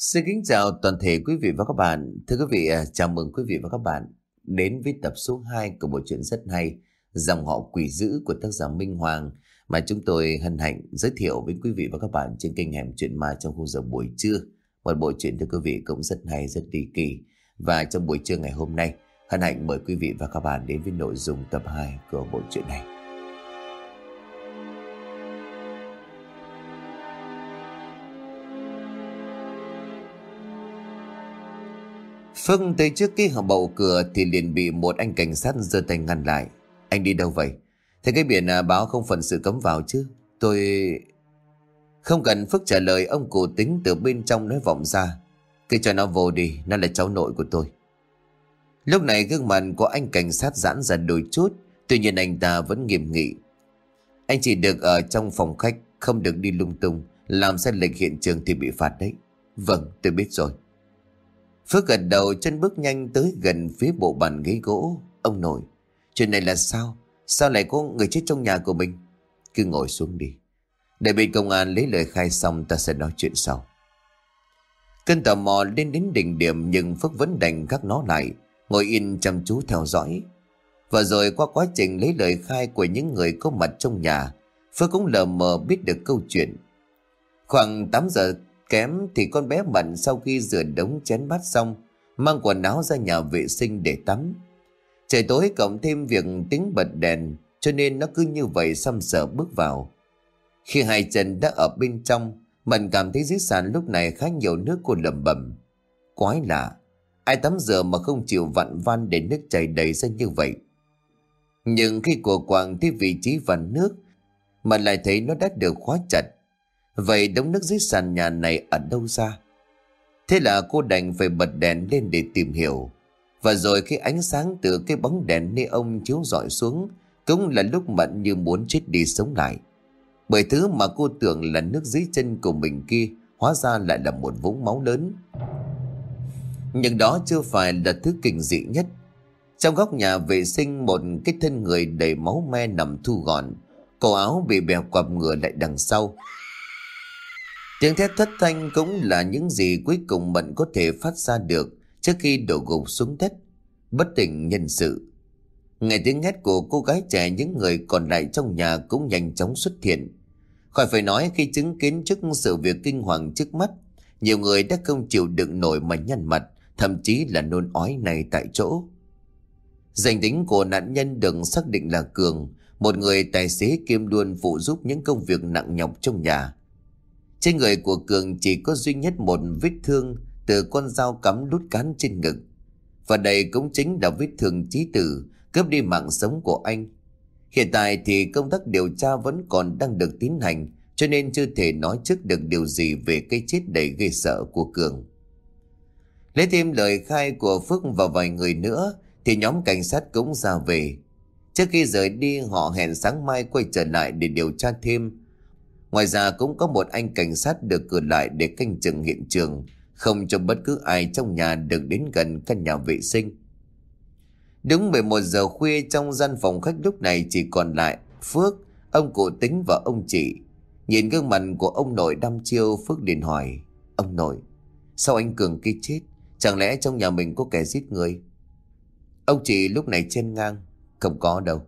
Xin kính chào toàn thể quý vị và các bạn. Thưa quý vị, à, chào mừng quý vị và các bạn đến với tập số 2 của bộ truyện rất hay Dòng họ quỷ dữ của tác giả Minh Hoàng mà chúng tôi hân hạnh giới thiệu với quý vị và các bạn trên kênh Hẻm Chuyện Ma trong khung giờ buổi trưa. Một bộ truyện thưa quý vị cũng rất hay, rất đi kỳ. Và trong buổi trưa ngày hôm nay, hân hạnh mời quý vị và các bạn đến với nội dung tập 2 của bộ truyện này. Phương tới trước cái bầu cửa thì liền bị một anh cảnh sát giơ tay ngăn lại. Anh đi đâu vậy? Thế cái biển à, báo không phần sự cấm vào chứ? Tôi... Không cần Phước trả lời ông cụ tính từ bên trong nói vọng ra. Cứ cho nó vô đi, nó là cháu nội của tôi. Lúc này gương mặt của anh cảnh sát giãn ra đôi chút, tuy nhiên anh ta vẫn nghiêm nghị. Anh chỉ được ở trong phòng khách, không được đi lung tung, làm sai lệch hiện trường thì bị phạt đấy. Vâng, tôi biết rồi. Phước gật đầu chân bước nhanh tới gần phía bộ bàn ghế gỗ. Ông nội, chuyện này là sao? Sao lại có người chết trong nhà của mình? Cứ ngồi xuống đi. Để bên công an lấy lời khai xong ta sẽ nói chuyện sau. Cơn tò mò lên đến đỉnh điểm nhưng Phước vẫn đành gác nó lại, ngồi yên chăm chú theo dõi. Và rồi qua quá trình lấy lời khai của những người có mặt trong nhà, Phước cũng lờ mờ biết được câu chuyện. Khoảng 8 giờ kém thì con bé Mận sau khi rửa đống chén bát xong, mang quần áo ra nhà vệ sinh để tắm. Trời tối cộng thêm việc tính bật đèn, cho nên nó cứ như vậy xăm sở bước vào. Khi hai chân đã ở bên trong, Mận cảm thấy dưới sàn lúc này khá nhiều nước cô lầm bẩm. Quái lạ, ai tắm rửa mà không chịu vặn van để nước chảy đầy ra như vậy. Nhưng khi của quàng tới vị trí vặn nước, Mận lại thấy nó đã được khóa chặt Vậy đống nước dưới sàn nhà này ở đâu ra? Thế là cô đành phải bật đèn lên để tìm hiểu. Và rồi khi ánh sáng từ cái bóng đèn ông chiếu rọi xuống, cũng là lúc Mận như muốn chết đi sống lại. Bởi thứ mà cô tưởng là nước dưới chân của mình kia, hóa ra lại là một vũng máu lớn. Nhưng đó chưa phải là thứ kinh dị nhất. Trong góc nhà vệ sinh một cái thân người đầy máu me nằm thu gọn, cổ áo bị bèo quặp ngửa lại đằng sau, Tiếng thét thất thanh cũng là những gì cuối cùng Mận có thể phát ra được trước khi đổ gục xuống đất, bất tỉnh nhân sự. Nghe tiếng hét của cô gái trẻ những người còn lại trong nhà cũng nhanh chóng xuất hiện. Khỏi phải nói khi chứng kiến trước sự việc kinh hoàng trước mắt, nhiều người đã không chịu đựng nổi mà nhăn mặt, thậm chí là nôn ói này tại chỗ. Danh tính của nạn nhân được xác định là Cường, một người tài xế kiêm luôn phụ giúp những công việc nặng nhọc trong nhà. Trên người của Cường chỉ có duy nhất một vết thương từ con dao cắm đút cán trên ngực. Và đây cũng chính là vết thương chí tử cướp đi mạng sống của anh. Hiện tại thì công tác điều tra vẫn còn đang được tiến hành, cho nên chưa thể nói trước được điều gì về cái chết đầy ghê sợ của Cường. Lấy thêm lời khai của Phước và vài người nữa, thì nhóm cảnh sát cũng ra về. Trước khi rời đi, họ hẹn sáng mai quay trở lại để điều tra thêm Ngoài ra cũng có một anh cảnh sát được cử lại để canh chừng hiện trường, không cho bất cứ ai trong nhà được đến gần căn nhà vệ sinh. Đúng 11 giờ khuya trong gian phòng khách lúc này chỉ còn lại Phước, ông cụ tính và ông chị. Nhìn gương mặt của ông nội đăm chiêu Phước liền hỏi Ông nội, sao anh Cường kia chết? Chẳng lẽ trong nhà mình có kẻ giết người? Ông chị lúc này chen ngang Không có đâu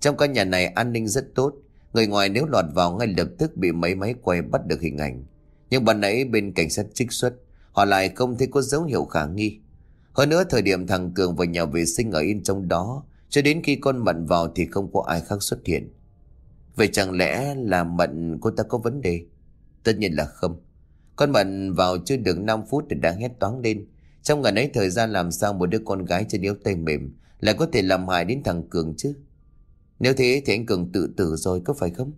Trong căn nhà này an ninh rất tốt Người ngoài nếu lọt vào ngay lập tức bị mấy máy quay bắt được hình ảnh. Nhưng ban nãy bên cảnh sát trích xuất, họ lại không thấy có dấu hiệu khả nghi. Hơn nữa thời điểm thằng Cường vào nhà vệ sinh ở in trong đó, cho đến khi con Mận vào thì không có ai khác xuất hiện. Vậy chẳng lẽ là Mận cô ta có vấn đề? Tất nhiên là không. Con Mận vào chưa được 5 phút thì đã hét toáng lên. Trong ngày ấy thời gian làm sao một đứa con gái trên yếu tay mềm lại có thể làm hại đến thằng Cường chứ? Nếu thế thì anh Cường tự tử rồi có phải không?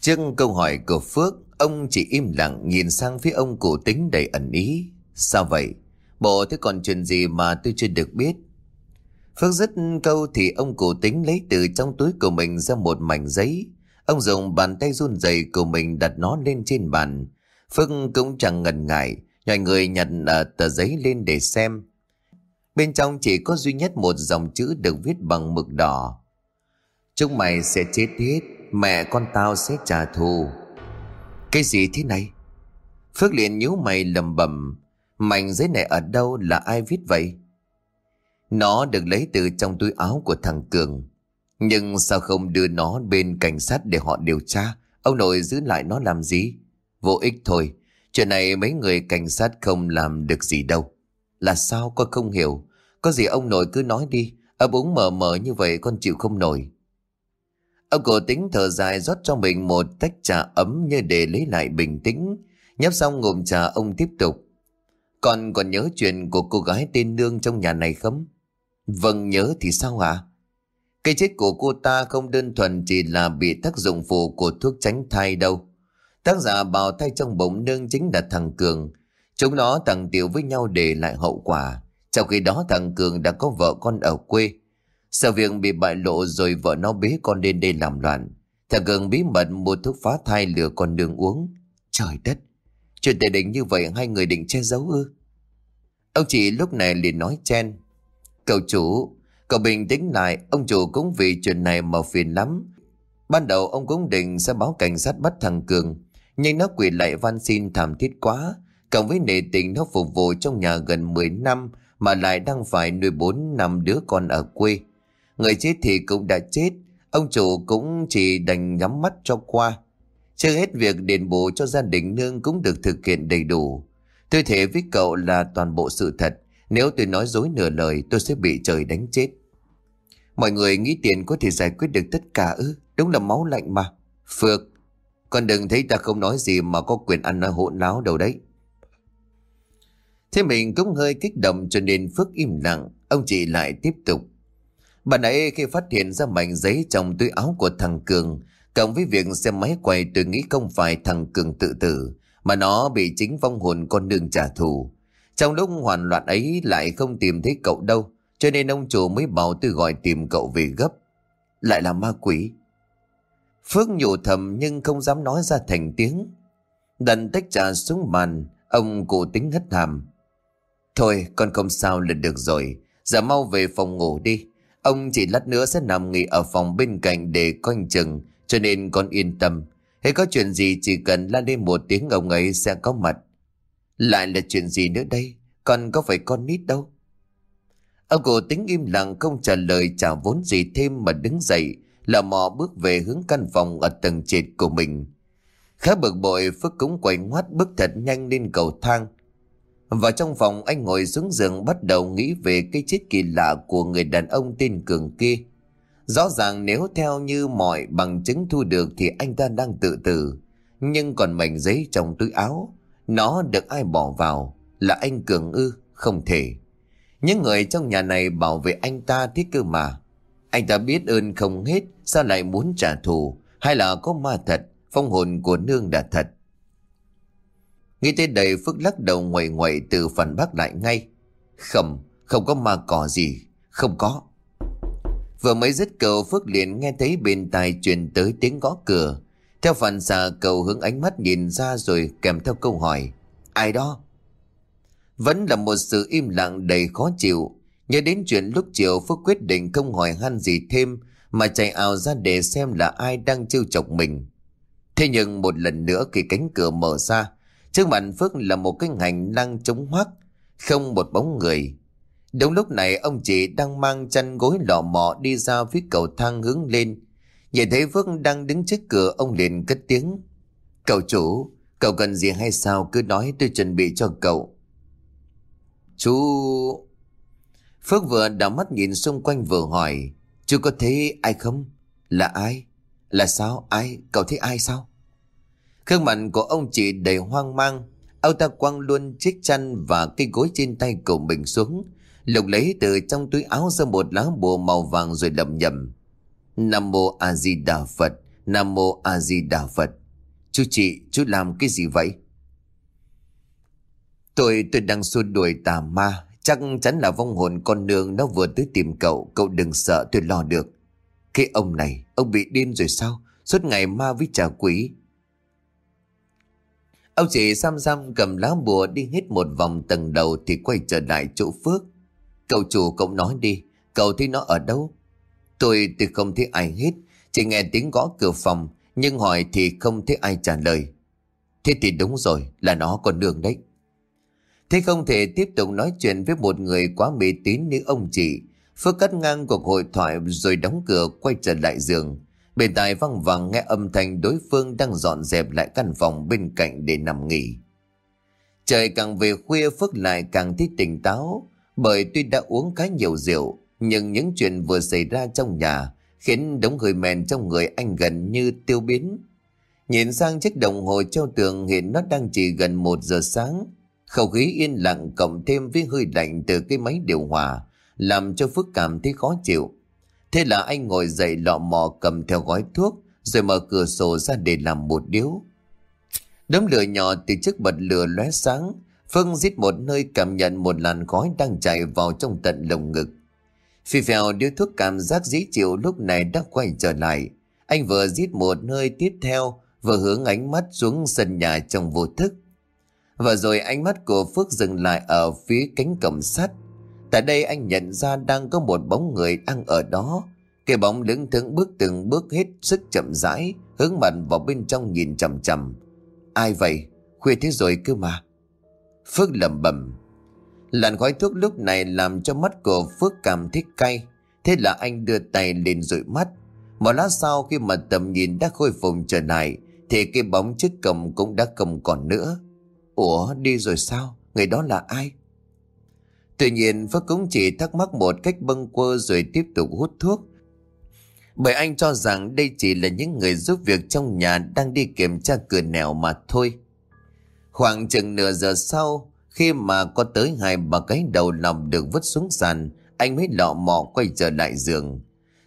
Trước câu hỏi của Phước, ông chỉ im lặng nhìn sang phía ông cổ tính đầy ẩn ý. Sao vậy? Bộ thế còn chuyện gì mà tôi chưa được biết? Phước dứt câu thì ông cổ tính lấy từ trong túi của mình ra một mảnh giấy. Ông dùng bàn tay run rẩy của mình đặt nó lên trên bàn. Phước cũng chẳng ngần ngại, nhòi người nhặt ờ, tờ giấy lên để xem. Bên trong chỉ có duy nhất một dòng chữ được viết bằng mực đỏ. Chúng mày sẽ chết hết, mẹ con tao sẽ trả thù. Cái gì thế này? Phước liền nhíu mày lầm bầm Mảnh giấy này ở đâu là ai viết vậy? Nó được lấy từ trong túi áo của thằng Cường. Nhưng sao không đưa nó bên cảnh sát để họ điều tra? Ông nội giữ lại nó làm gì? Vô ích thôi. Chuyện này mấy người cảnh sát không làm được gì đâu. Là sao con không hiểu? Có gì ông nội cứ nói đi. Ấp úng mờ mờ như vậy con chịu không nổi. Ông cổ tính thở dài rót cho mình một tách trà ấm như để lấy lại bình tĩnh. Nhấp xong ngụm trà, ông tiếp tục. Con còn nhớ chuyện của cô gái tên Nương trong nhà này không? Vâng nhớ thì sao ạ? À? Cái chết của cô ta không đơn thuần chỉ là bị tác dụng phụ của thuốc tránh thai đâu. Tác giả bào thai trong bụng nương chính là thằng Cường. Chúng nó thằng tiểu với nhau để lại hậu quả. Trong khi đó thằng Cường đã có vợ con ở quê. Sợ việc bị bại lộ rồi vợ nó bế con lên đây làm loạn. Thằng Cường bí mật mua thuốc phá thai lừa con đường uống. Trời đất! Chuyện tệ định như vậy hai người định che giấu ư? Ông chị lúc này liền nói chen. Cậu chủ, cậu bình tĩnh lại, ông chủ cũng vì chuyện này mà phiền lắm. Ban đầu ông cũng định sẽ báo cảnh sát bắt thằng Cường, nhưng nó quỳ lại van xin thảm thiết quá. Cộng với nề tình nó phục vụ trong nhà gần 10 năm mà lại đang phải nuôi bốn năm đứa con ở quê. Người chết thì cũng đã chết, ông chủ cũng chỉ đành nhắm mắt cho qua. Chưa hết việc đền bù cho gia đình nương cũng được thực hiện đầy đủ. Tôi thể với cậu là toàn bộ sự thật. Nếu tôi nói dối nửa lời tôi sẽ bị trời đánh chết. Mọi người nghĩ tiền có thể giải quyết được tất cả ư. Đúng là máu lạnh mà. Phước, con đừng thấy ta không nói gì mà có quyền ăn nói hỗn láo đâu đấy. Thế mình cũng hơi kích động cho nên Phước im lặng. Ông chị lại tiếp tục. Bạn ấy khi phát hiện ra mảnh giấy trong túi áo của thằng Cường, cộng với việc xe máy quay tôi nghĩ không phải thằng Cường tự tử, mà nó bị chính vong hồn con đường trả thù. Trong lúc hoàn loạn ấy lại không tìm thấy cậu đâu, cho nên ông chủ mới bảo tôi gọi tìm cậu về gấp. Lại là ma quỷ. Phước nhủ thầm nhưng không dám nói ra thành tiếng. đần tách trà xuống bàn, ông cụ tính hất hàm. Thôi, con không sao là được rồi. Giờ mau về phòng ngủ đi. Ông chỉ lát nữa sẽ nằm nghỉ ở phòng bên cạnh để coi chừng, cho nên con yên tâm. Hay có chuyện gì chỉ cần la lên một tiếng ông ấy sẽ có mặt. Lại là chuyện gì nữa đây? Còn có phải con nít đâu? Ông cụ tính im lặng không trả lời trả vốn gì thêm mà đứng dậy, là mò bước về hướng căn phòng ở tầng trệt của mình. Khá bực bội Phước cũng quay ngoắt bước thật nhanh lên cầu thang. Vào trong phòng anh ngồi xuống giường bắt đầu nghĩ về cái chết kỳ lạ của người đàn ông tên Cường kia. Rõ ràng nếu theo như mọi bằng chứng thu được thì anh ta đang tự tử. Nhưng còn mảnh giấy trong túi áo, nó được ai bỏ vào? Là anh Cường ư? Không thể. Những người trong nhà này bảo vệ anh ta thiết cơ mà. Anh ta biết ơn không hết, sao lại muốn trả thù? Hay là có ma thật, phong hồn của nương đã thật? Nghĩ tới đây Phước lắc đầu ngoại ngoại từ phần bác lại ngay. Không, không có ma cỏ gì, không có. Vừa mới dứt cầu Phước liền nghe thấy bên tai truyền tới tiếng gõ cửa. Theo phản xạ cầu hướng ánh mắt nhìn ra rồi kèm theo câu hỏi. Ai đó? Vẫn là một sự im lặng đầy khó chịu. Nhớ đến chuyện lúc chiều Phước quyết định không hỏi han gì thêm mà chạy ào ra để xem là ai đang trêu chọc mình. Thế nhưng một lần nữa khi cánh cửa mở ra, trước mặt Phước là một cái hành năng trống hoác, không một bóng người. Đúng lúc này ông chị đang mang chăn gối lò mọ đi ra phía cầu thang hướng lên. Nhìn thấy Phước đang đứng trước cửa ông liền cất tiếng. Cậu chủ, cậu cần gì hay sao cứ nói tôi chuẩn bị cho cậu. Chú... Phước vừa đảo mắt nhìn xung quanh vừa hỏi. Chú có thấy ai không? Là ai? Là sao? Ai? Cậu thấy ai sao? Khương mặt của ông chị đầy hoang mang. Ông ta quăng luôn chiếc chăn và cây gối trên tay của mình xuống Lục lấy từ trong túi áo ra một lá bùa màu vàng rồi lầm nhầm. Nam mô A Di Đà Phật, Nam mô A Di Đà Phật. Chú chị, chú làm cái gì vậy? Tôi tôi đang xua đuổi tà ma, chắc chắn là vong hồn con nương nó vừa tới tìm cậu, cậu đừng sợ tôi lo được. Cái ông này, ông bị điên rồi sao? Suốt ngày ma với trà quỷ. Ông chỉ xăm xăm cầm lá bùa đi hết một vòng tầng đầu thì quay trở lại chỗ Phước. Cậu chủ cậu nói đi, cậu thấy nó ở đâu? Tôi thì không thấy ai hết, chỉ nghe tiếng gõ cửa phòng, nhưng hỏi thì không thấy ai trả lời. Thế thì đúng rồi, là nó còn đường đấy. Thế không thể tiếp tục nói chuyện với một người quá mê tín như ông chị. Phước cắt ngang cuộc hội thoại rồi đóng cửa quay trở lại giường. Bên tai văng vẳng nghe âm thanh đối phương đang dọn dẹp lại căn phòng bên cạnh để nằm nghỉ. Trời càng về khuya, Phước lại càng thích tỉnh táo, bởi tuy đã uống khá nhiều rượu, nhưng những chuyện vừa xảy ra trong nhà khiến đống hơi men trong người anh gần như tiêu biến. Nhìn sang chiếc đồng hồ treo tường hiện nó đang chỉ gần một giờ sáng. Không khí yên lặng cộng thêm với hơi lạnh từ cái máy điều hòa, làm cho Phước cảm thấy khó chịu. Thế là anh ngồi dậy lọ mò cầm theo gói thuốc rồi mở cửa sổ ra để làm một điếu. Đống lửa nhỏ từ chiếc bật lửa lóe sáng Phương giết một nơi cảm nhận một làn khói đang chạy vào trong tận lồng ngực. Phi phèo điếu thuốc cảm giác dĩ chịu lúc này đã quay trở lại. Anh vừa giết một nơi tiếp theo, vừa hướng ánh mắt xuống sân nhà trong vô thức. Và rồi ánh mắt của Phước dừng lại ở phía cánh cổng sắt. Tại đây anh nhận ra đang có một bóng người đang ở đó. Cái bóng đứng thững bước từng bước hết sức chậm rãi, hướng mặt vào bên trong nhìn chầm chầm. Ai vậy? Khuya thế rồi cơ mà. Phước lẩm bẩm Làn khói thuốc lúc này làm cho mắt của Phước cảm thấy cay. Thế là anh đưa tay lên dụi mắt. Một lát sau khi mà tầm nhìn đã khôi phục trở lại thì cái bóng trước cầm cũng đã cầm còn nữa. Ủa đi rồi sao? Người đó là ai? Tuy nhiên Phước cũng chỉ thắc mắc một cách bâng quơ rồi tiếp tục hút thuốc. Bởi anh cho rằng đây chỉ là những người giúp việc trong nhà đang đi kiểm tra cửa nẻo mà thôi. Khoảng chừng nửa giờ sau, khi mà có tới hai bà cái đầu lòng được vứt xuống sàn, anh mới lọ mọ quay trở lại giường.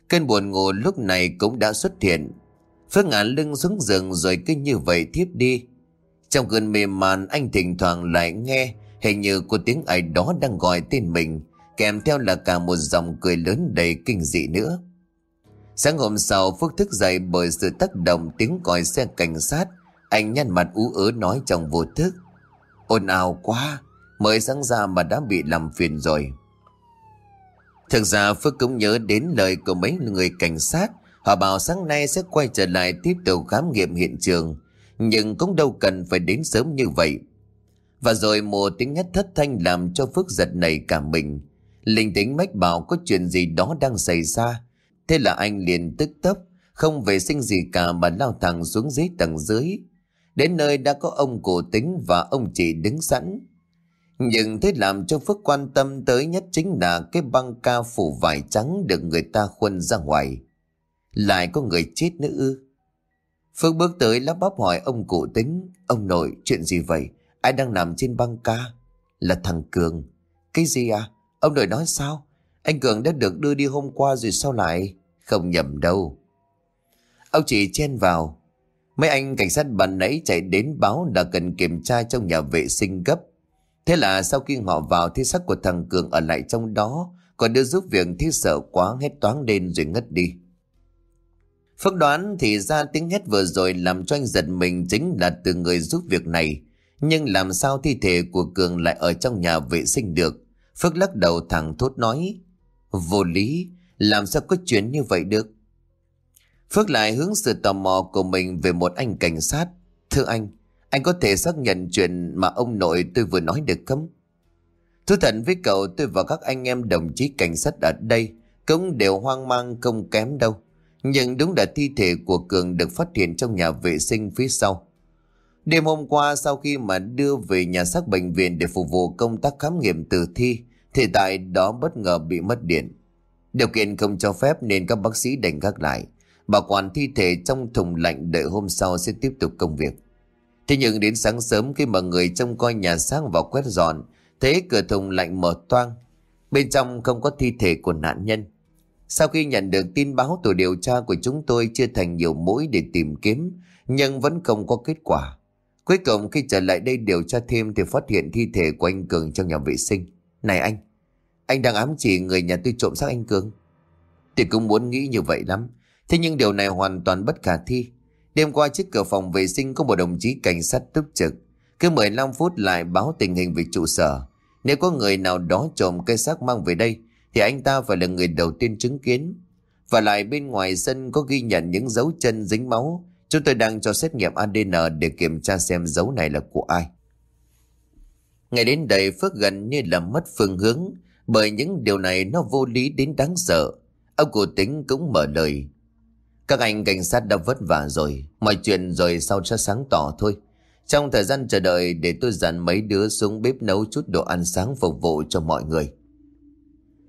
Cơn buồn ngủ lúc này cũng đã xuất hiện. Phước ngả lưng xuống giường rồi cứ như vậy thiếp đi. Trong cơn mềm màn anh thỉnh thoảng lại nghe hình như có tiếng ai đó đang gọi tên mình, kèm theo là cả một dòng cười lớn đầy kinh dị nữa. Sáng hôm sau Phước thức dậy bởi sự tác động tiếng còi xe cảnh sát anh nhăn mặt ú ớ nói trong vô thức. Ồn ào quá, mới sáng ra mà đã bị làm phiền rồi. Thực ra Phước cũng nhớ đến lời của mấy người cảnh sát. Họ bảo sáng nay sẽ quay trở lại tiếp tục khám nghiệm hiện trường. Nhưng cũng đâu cần phải đến sớm như vậy. Và rồi một tiếng hét thất thanh làm cho Phước giật nảy cả mình. Linh tính mách bảo có chuyện gì đó đang xảy ra. Thế là anh liền tức tốc, không vệ sinh gì cả mà lao thẳng xuống dưới tầng dưới. Đến nơi đã có ông cổ tính và ông chị đứng sẵn. Nhưng thế làm cho Phước quan tâm tới nhất chính là cái băng ca phủ vải trắng được người ta khuân ra ngoài. Lại có người chết nữa ư. Phước bước tới lắp bắp hỏi ông cụ tính. Ông nội, chuyện gì vậy? Ai đang nằm trên băng ca? Là thằng Cường. Cái gì à? Ông nội nói sao? Anh Cường đã được đưa đi hôm qua rồi sao lại? Không nhầm đâu. Ông chị chen vào. Mấy anh cảnh sát bàn nãy chạy đến báo là cần kiểm tra trong nhà vệ sinh gấp. Thế là sau khi họ vào thì xác của thằng Cường ở lại trong đó, còn đưa giúp việc thì sợ quá hét toáng lên rồi ngất đi. Phước đoán thì ra tiếng hét vừa rồi làm cho anh giật mình chính là từ người giúp việc này. Nhưng làm sao thi thể của Cường lại ở trong nhà vệ sinh được? Phước lắc đầu thẳng thốt nói. Vô lý, làm sao có chuyện như vậy được? Phước lại hướng sự tò mò của mình về một anh cảnh sát. Thưa anh, anh có thể xác nhận chuyện mà ông nội tôi vừa nói được không? Thú thật với cậu tôi và các anh em đồng chí cảnh sát ở đây cũng đều hoang mang không kém đâu. Nhưng đúng là thi thể của Cường được phát hiện trong nhà vệ sinh phía sau. Đêm hôm qua sau khi mà đưa về nhà xác bệnh viện để phục vụ công tác khám nghiệm tử thi thì tại đó bất ngờ bị mất điện. Điều kiện không cho phép nên các bác sĩ đành gác lại bảo quản thi thể trong thùng lạnh đợi hôm sau sẽ tiếp tục công việc. Thế nhưng đến sáng sớm khi mà người trông coi nhà xác vào quét dọn, thấy cửa thùng lạnh mở toang. Bên trong không có thi thể của nạn nhân. Sau khi nhận được tin báo tổ điều tra của chúng tôi chưa thành nhiều mũi để tìm kiếm, nhưng vẫn không có kết quả. Cuối cùng khi trở lại đây điều tra thêm thì phát hiện thi thể của anh Cường trong nhà vệ sinh. Này anh, anh đang ám chỉ người nhà tôi trộm xác anh Cường. Tôi cũng muốn nghĩ như vậy lắm. Thế nhưng điều này hoàn toàn bất khả thi. Đêm qua trước cửa phòng vệ sinh có một đồng chí cảnh sát túc trực. Cứ 15 phút lại báo tình hình về trụ sở. Nếu có người nào đó trộm cây xác mang về đây thì anh ta phải là người đầu tiên chứng kiến. Và lại bên ngoài sân có ghi nhận những dấu chân dính máu Chúng tôi đang cho xét nghiệm ADN để kiểm tra xem dấu này là của ai. Ngày đến đây Phước gần như là mất phương hướng bởi những điều này nó vô lý đến đáng sợ. Ông cụ tính cũng mở lời. Các anh cảnh sát đã vất vả rồi, mọi chuyện rồi sau sẽ sáng tỏ thôi. Trong thời gian chờ đợi để tôi dặn mấy đứa xuống bếp nấu chút đồ ăn sáng phục vụ cho mọi người.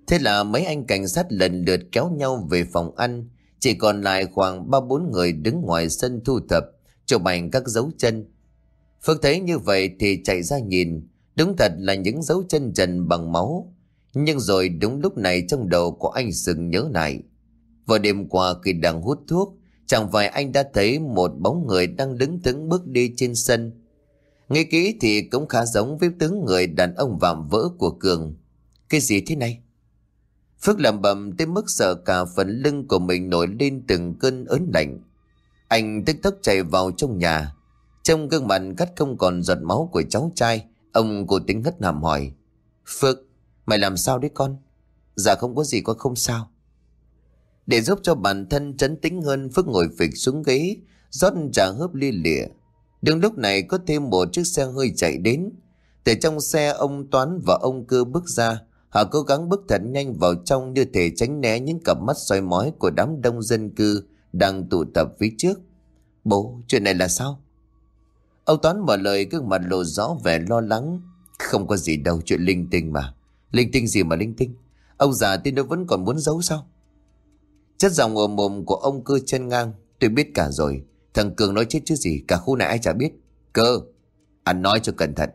Thế là mấy anh cảnh sát lần lượt kéo nhau về phòng ăn, chỉ còn lại khoảng ba bốn người đứng ngoài sân thu thập, chụp ảnh các dấu chân. Phước thấy như vậy thì chạy ra nhìn, đúng thật là những dấu chân trần bằng máu. Nhưng rồi đúng lúc này trong đầu của anh sừng nhớ lại. Vào đêm qua khi đang hút thuốc, chẳng phải anh đã thấy một bóng người đang đứng tướng bước đi trên sân. Nghe kỹ thì cũng khá giống với tướng người đàn ông vạm vỡ của Cường. Cái gì thế này? Phước làm bầm tới mức sợ cả phần lưng của mình nổi lên từng cơn ớn lạnh. Anh tức tốc chạy vào trong nhà. Trong gương mặt cắt không còn giọt máu của cháu trai, ông cố tính hất hàm hỏi. Phước, mày làm sao đấy con? Dạ không có gì con không sao. Để giúp cho bản thân trấn tĩnh hơn Phước ngồi phịch xuống ghế, rót trà hớp lia lịa. Đường lúc này có thêm một chiếc xe hơi chạy đến. Từ trong xe ông Toán và ông Cư bước ra, Họ cố gắng bước thật nhanh vào trong như thể tránh né những cặp mắt soi mói của đám đông dân cư đang tụ tập phía trước. Bố, chuyện này là sao? Ông Toán mở lời gương mặt lộ rõ vẻ lo lắng. Không có gì đâu, chuyện linh tinh mà. Linh tinh gì mà linh tinh? Ông già tin đâu vẫn còn muốn giấu sao? Chất giọng ở mồm của ông cư chân ngang. Tôi biết cả rồi. Thằng Cường nói chết chứ gì, cả khu này ai chả biết. Cơ, anh nói cho cẩn thận.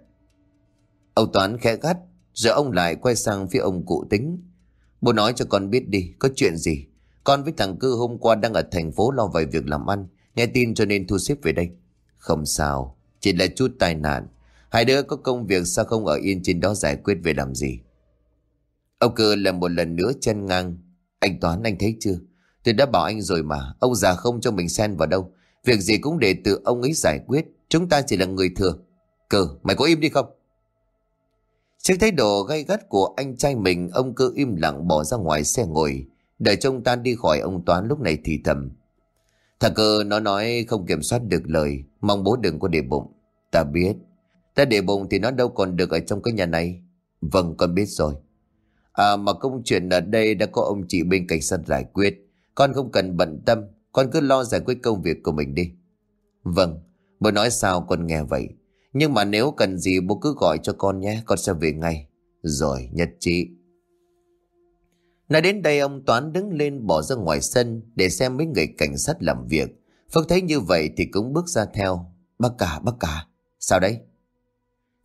Ông Toán khẽ gắt, rồi ông lại quay sang phía ông cụ tính. Bố nói cho con biết đi, có chuyện gì? Con với thằng cư hôm qua đang ở thành phố lo vài việc làm ăn. Nghe tin cho nên thu xếp về đây. Không sao, chỉ là chút tai nạn. Hai đứa có công việc sao không ở yên trên đó giải quyết về làm gì? Ông cư làm một lần nữa chân ngang. Anh Toán anh thấy chưa? Tôi đã bảo anh rồi mà, ông già không cho mình xen vào đâu. Việc gì cũng để tự ông ấy giải quyết. Chúng ta chỉ là người thừa. Cờ, mày có im đi không? Trước thái độ gay gắt của anh trai mình, ông cứ im lặng bỏ ra ngoài xe ngồi, đợi trông tan đi khỏi ông Toán lúc này thì thầm. Thằng cơ nó nói không kiểm soát được lời, mong bố đừng có để bụng. Ta biết, ta để bụng thì nó đâu còn được ở trong cái nhà này. Vâng, con biết rồi. À mà công chuyện ở đây đã có ông chị bên cảnh sát giải quyết. Con không cần bận tâm, con cứ lo giải quyết công việc của mình đi. Vâng, bố nói sao con nghe vậy. Nhưng mà nếu cần gì, bố cứ gọi cho con nhé, Con sẽ về ngay. Rồi, nhật trí Nói đến đây, ông Toán đứng lên bỏ ra ngoài sân Để xem mấy người cảnh sát làm việc. Phước thấy như vậy thì cũng bước ra theo. Bác cả bác cả, Sao đấy?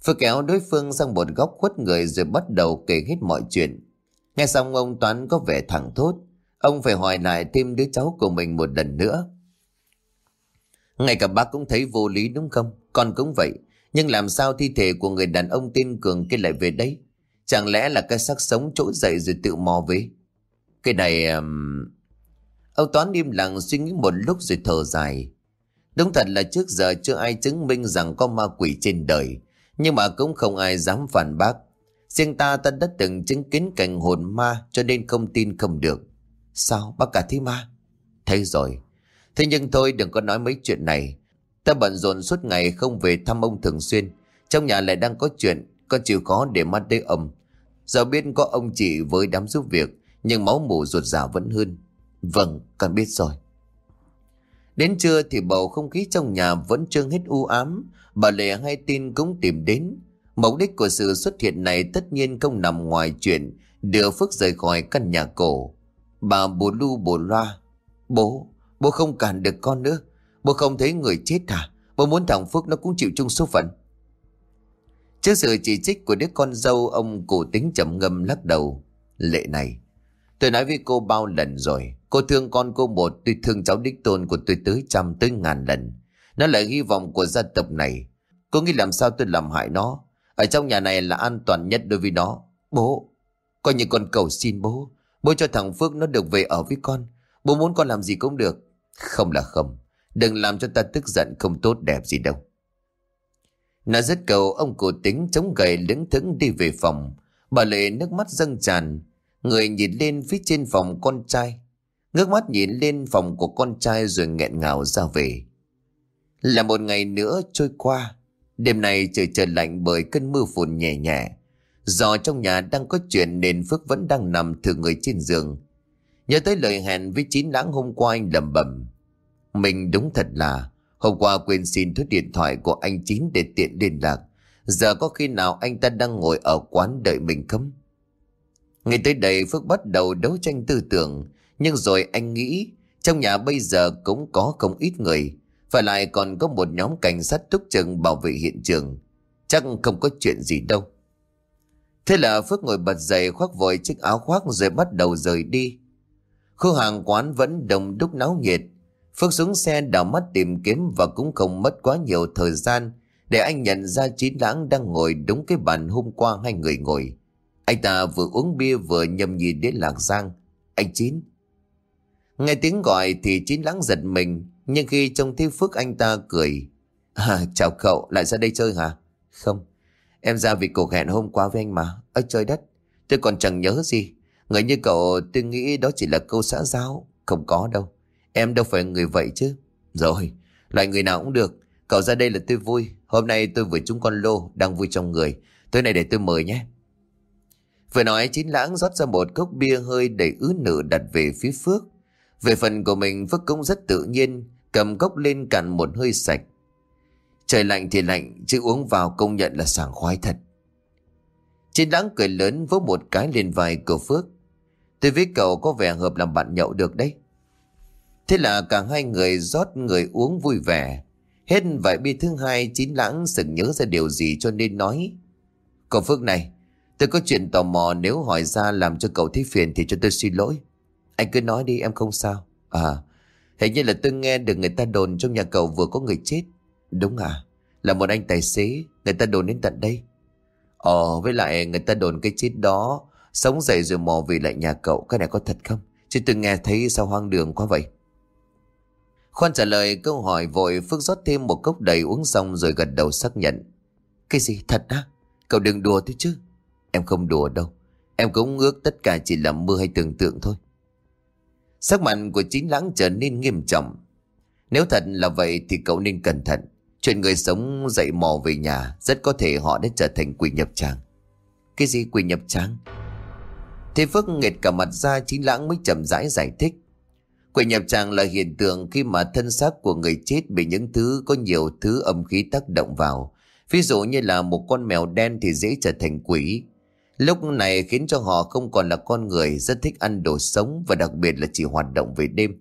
Phước kéo đối phương sang một góc khuất người Rồi bắt đầu kể hết mọi chuyện. Nghe xong, ông Toán có vẻ thẳng thốt. Ông phải hỏi lại thêm đứa cháu của mình một lần nữa. Ngay cả bác cũng thấy vô lý, đúng không? Con cũng vậy nhưng làm sao thi thể của người đàn ông tên Cường kia lại về đây? Chẳng lẽ là cái xác sống trỗi dậy rồi tự mò về? Cái này... Um... Ông Toán im lặng suy nghĩ một lúc rồi thở dài. Đúng thật là trước giờ chưa ai chứng minh rằng có ma quỷ trên đời. Nhưng mà cũng không ai dám phản bác. Riêng ta ta đã từng chứng kiến cảnh hồn ma cho nên không tin không được. Sao bác cả thấy ma? Thấy rồi. Thế nhưng thôi, đừng có nói mấy chuyện này. Ta bận rộn suốt ngày không về thăm ông thường xuyên. Trong nhà lại đang có chuyện, con chịu khó để mắt tới ông. Giờ biết có ông chị với đám giúp việc, nhưng máu mủ ruột giả vẫn hơn. Vâng, con biết rồi. Đến trưa thì bầu không khí trong nhà vẫn trương hết u ám. Bà Lệ hay tin cũng tìm đến. Mục đích của sự xuất hiện này tất nhiên không nằm ngoài chuyện đưa Phước rời khỏi căn nhà cổ. Bà bố lu bố loa. Bố, bố không cản được con nữa. Bố không thấy người chết à Bố muốn thằng Phước nó cũng chịu chung số phận. Trước sự chỉ trích của đứa con dâu, ông cụ tính chậm ngâm lắc đầu. Lệ này, tôi nói với cô bao lần rồi. Cô thương con cô một, tôi thương cháu đích tôn của tôi tới trăm, tới ngàn lần. Nó là hy vọng của gia tộc này. Cô nghĩ làm sao tôi làm hại nó. Ở trong nhà này là an toàn nhất đối với nó. Bố, coi như con cầu xin bố. Bố cho thằng Phước nó được về ở với con. Bố muốn con làm gì cũng được. Không là không. Đừng làm cho ta tức giận, không tốt, đẹp gì đâu. Nói rất cầu ông cụ tính chống gầy lững thững đi về phòng. Bà Lệ nước mắt dâng tràn. Người nhìn lên phía trên phòng con trai. Ngước mắt nhìn lên phòng của con trai rồi nghẹn ngào ra về. Là một ngày nữa trôi qua. Đêm nay trời trời lạnh bởi cơn mưa phùn nhẹ nhẹ. Do trong nhà đang có chuyện nên Phước vẫn đang nằm thử người trên giường. Nhớ tới lời hẹn với chín lãng hôm qua anh lầm bầm. Mình đúng thật là, hôm qua quên xin số điện thoại của anh Chín để tiện liên lạc. Giờ có khi nào anh ta đang ngồi ở quán đợi mình không? Ngay tới đây, Phước bắt đầu đấu tranh tư tưởng. Nhưng rồi anh nghĩ, trong nhà bây giờ cũng có không ít người. Phải lại còn có một nhóm cảnh sát túc trực bảo vệ hiện trường. Chắc không có chuyện gì đâu. Thế là Phước ngồi bật dậy, khoác vội chiếc áo khoác rồi bắt đầu rời đi. Khu hàng quán vẫn đông đúc náo nhiệt. Phước xuống xe đảo mắt tìm kiếm và cũng không mất quá nhiều thời gian để anh nhận ra Chín Lãng đang ngồi đúng cái bàn hôm qua hai người ngồi. Anh ta vừa uống bia vừa nhâm nhi đến lạc giang. Anh Chín. Nghe tiếng gọi thì Chín Lãng giật mình nhưng khi trông thấy Phước anh ta cười. À, chào cậu, lại ra đây chơi hả? Không, em ra vì cuộc hẹn hôm qua với anh mà. ở trời đất, tôi còn chẳng nhớ gì. Người như cậu tôi nghĩ đó chỉ là câu xã giao. Không có đâu. Em đâu phải người vậy chứ. Rồi, loại người nào cũng được. Cậu ra đây là tôi vui. Hôm nay tôi vừa trúng con lô, đang vui trong người. Tối nay để tôi mời nhé. Vừa nói chín lãng rót ra một cốc bia hơi đầy ứ nử đặt về phía Phước. Về phần của mình Phước cũng rất tự nhiên, cầm cốc lên cạn một hơi sạch. Trời lạnh thì lạnh, chứ uống vào công nhận là sảng khoái thật. Chín lãng cười lớn vỗ một cái lên vai của Phước. Tôi với cậu có vẻ hợp làm bạn nhậu được đấy. Thế là cả hai người rót người uống vui vẻ. Hết vài bia thứ hai chín lãng sực nhớ ra điều gì cho nên nói. Cậu Phước này, tôi có chuyện tò mò nếu hỏi ra làm cho cậu thấy phiền thì cho tôi xin lỗi. Anh cứ nói đi em không sao. À, hình như là tôi nghe được người ta đồn trong nhà cậu vừa có người chết. Đúng à, là một anh tài xế, người ta đồn đến tận đây. Ồ, với lại người ta đồn cái chết đó, sống dậy rồi mò về lại nhà cậu, cái này có thật không? Chứ tôi nghe thấy sao hoang đường quá vậy. Khoan trả lời, câu hỏi vội Phước rót thêm một cốc đầy uống xong rồi gật đầu xác nhận. Cái gì, thật á? Cậu đừng đùa thôi chứ. Em không đùa đâu. Em cũng ước tất cả chỉ là mơ hay tưởng tượng thôi. Sắc mặt của chính lãng trở nên nghiêm trọng. Nếu thật là vậy thì cậu nên cẩn thận. Chuyện người sống dậy mò về nhà rất có thể họ đã trở thành quỷ nhập tràng. Cái gì quỷ nhập tràng? Thế Phước nghệt cả mặt ra chính lãng mới chậm rãi giải thích. Quỷ nhập tràng là hiện tượng khi mà thân xác của người chết bị những thứ có nhiều thứ âm khí tác động vào. Ví dụ như là một con mèo đen thì dễ trở thành quỷ. Lúc này khiến cho họ không còn là con người rất thích ăn đồ sống và đặc biệt là chỉ hoạt động về đêm.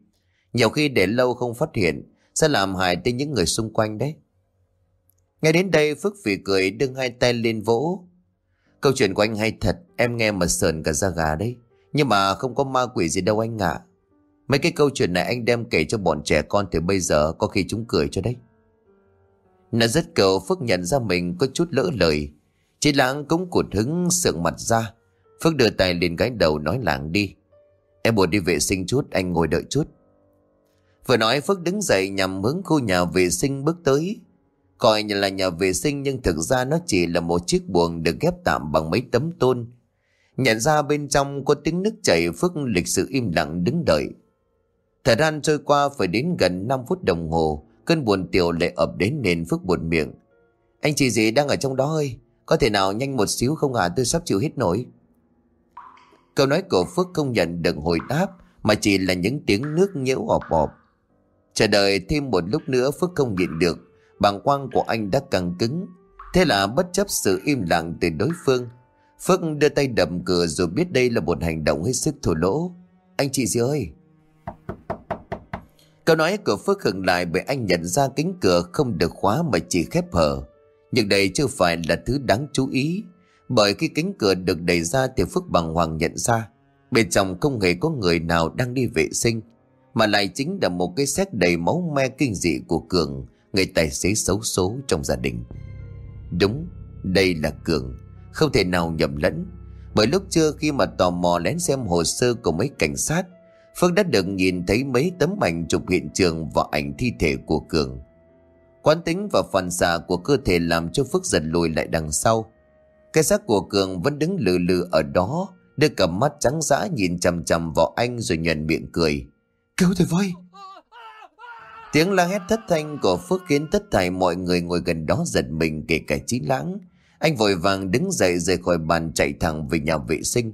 Nhiều khi để lâu không phát hiện sẽ làm hại tới những người xung quanh đấy. Nghe đến đây Phước phì cười đưng hai tay lên vỗ. Câu chuyện của anh hay thật, em nghe mà sờn cả da gà đấy. Nhưng mà không có ma quỷ gì đâu anh ạ. Mấy cái câu chuyện này anh đem kể cho bọn trẻ con thì bây giờ có khi chúng cười cho đấy. Nó rất cầu Phước nhận ra mình có chút lỡ lời. Chị lãng cũng cụt hứng sượng mặt ra. Phước đưa tay lên gái đầu nói làng đi. Em buồn đi vệ sinh chút, anh ngồi đợi chút. Vừa nói Phước đứng dậy nhằm hướng khu nhà vệ sinh bước tới. Coi như là nhà vệ sinh nhưng thực ra nó chỉ là một chiếc buồng được ghép tạm bằng mấy tấm tôn. Nhận ra bên trong có tiếng nước chảy Phước lịch sự im lặng đứng đợi. Thời gian trôi qua phải đến gần 5 phút đồng hồ, cơn buồn tiểu lại ập đến nền Phước buồn miệng. Anh chị gì đang ở trong đó ơi, có thể nào nhanh một xíu không à tôi sắp chịu hết nổi. Câu nói của Phước không nhận được hồi đáp mà chỉ là những tiếng nước nhiễu ọp ọp. Chờ đợi thêm một lúc nữa Phước không nhịn được, bàng quang của anh đã căng cứng. Thế là bất chấp sự im lặng từ đối phương, Phước đưa tay đập cửa rồi biết đây là một hành động hết sức thổ lỗ. Anh chị gì ơi, Câu nói của Phước khựng lại bởi anh nhận ra cánh cửa không được khóa mà chỉ khép hở. Nhưng đây chưa phải là thứ đáng chú ý. Bởi khi cánh cửa được đẩy ra thì Phước bằng hoàng nhận ra. Bên trong không hề có người nào đang đi vệ sinh. Mà lại chính là một cái xét đầy máu me kinh dị của Cường, người tài xế xấu số trong gia đình. Đúng, đây là Cường, không thể nào nhầm lẫn. Bởi lúc trưa khi mà tò mò lén xem hồ sơ của mấy cảnh sát Phước đã được nhìn thấy mấy tấm ảnh chụp hiện trường và ảnh thi thể của Cường. Quán tính và phản xạ của cơ thể làm cho Phước giật lùi lại đằng sau. Cái xác của Cường vẫn đứng lừ lừ ở đó, đưa cầm mắt trắng dã nhìn chằm chằm vào anh rồi nhuận miệng cười. Cứu tôi với! Tiếng la hét thất thanh của Phước khiến tất thảy mọi người ngồi gần đó giật mình kể cả Chí Lãng. Anh vội vàng đứng dậy rời khỏi bàn chạy thẳng về nhà vệ sinh.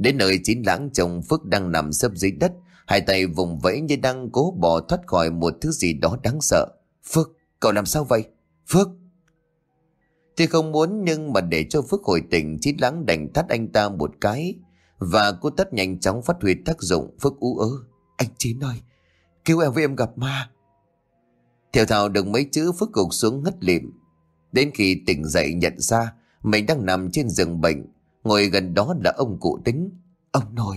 Đến nơi chín Lãng chồng Phước đang nằm sấp dưới đất, hai tay vùng vẫy như đang cố bỏ thoát khỏi một thứ gì đó đáng sợ. Phước, cậu làm sao vậy? Phước! thì không muốn nhưng mà để cho Phước hồi tỉnh chín Lãng đành thắt anh ta một cái và cô tất nhanh chóng phát huy tác dụng Phước ú ớ. Anh Chín ơi, Cứu em với em gặp ma Theo thảo được mấy chữ Phước gục xuống ngất lịm Đến khi tỉnh dậy nhận ra Mình đang nằm trên giường bệnh Ngồi gần đó là ông cụ tính. Ông nội.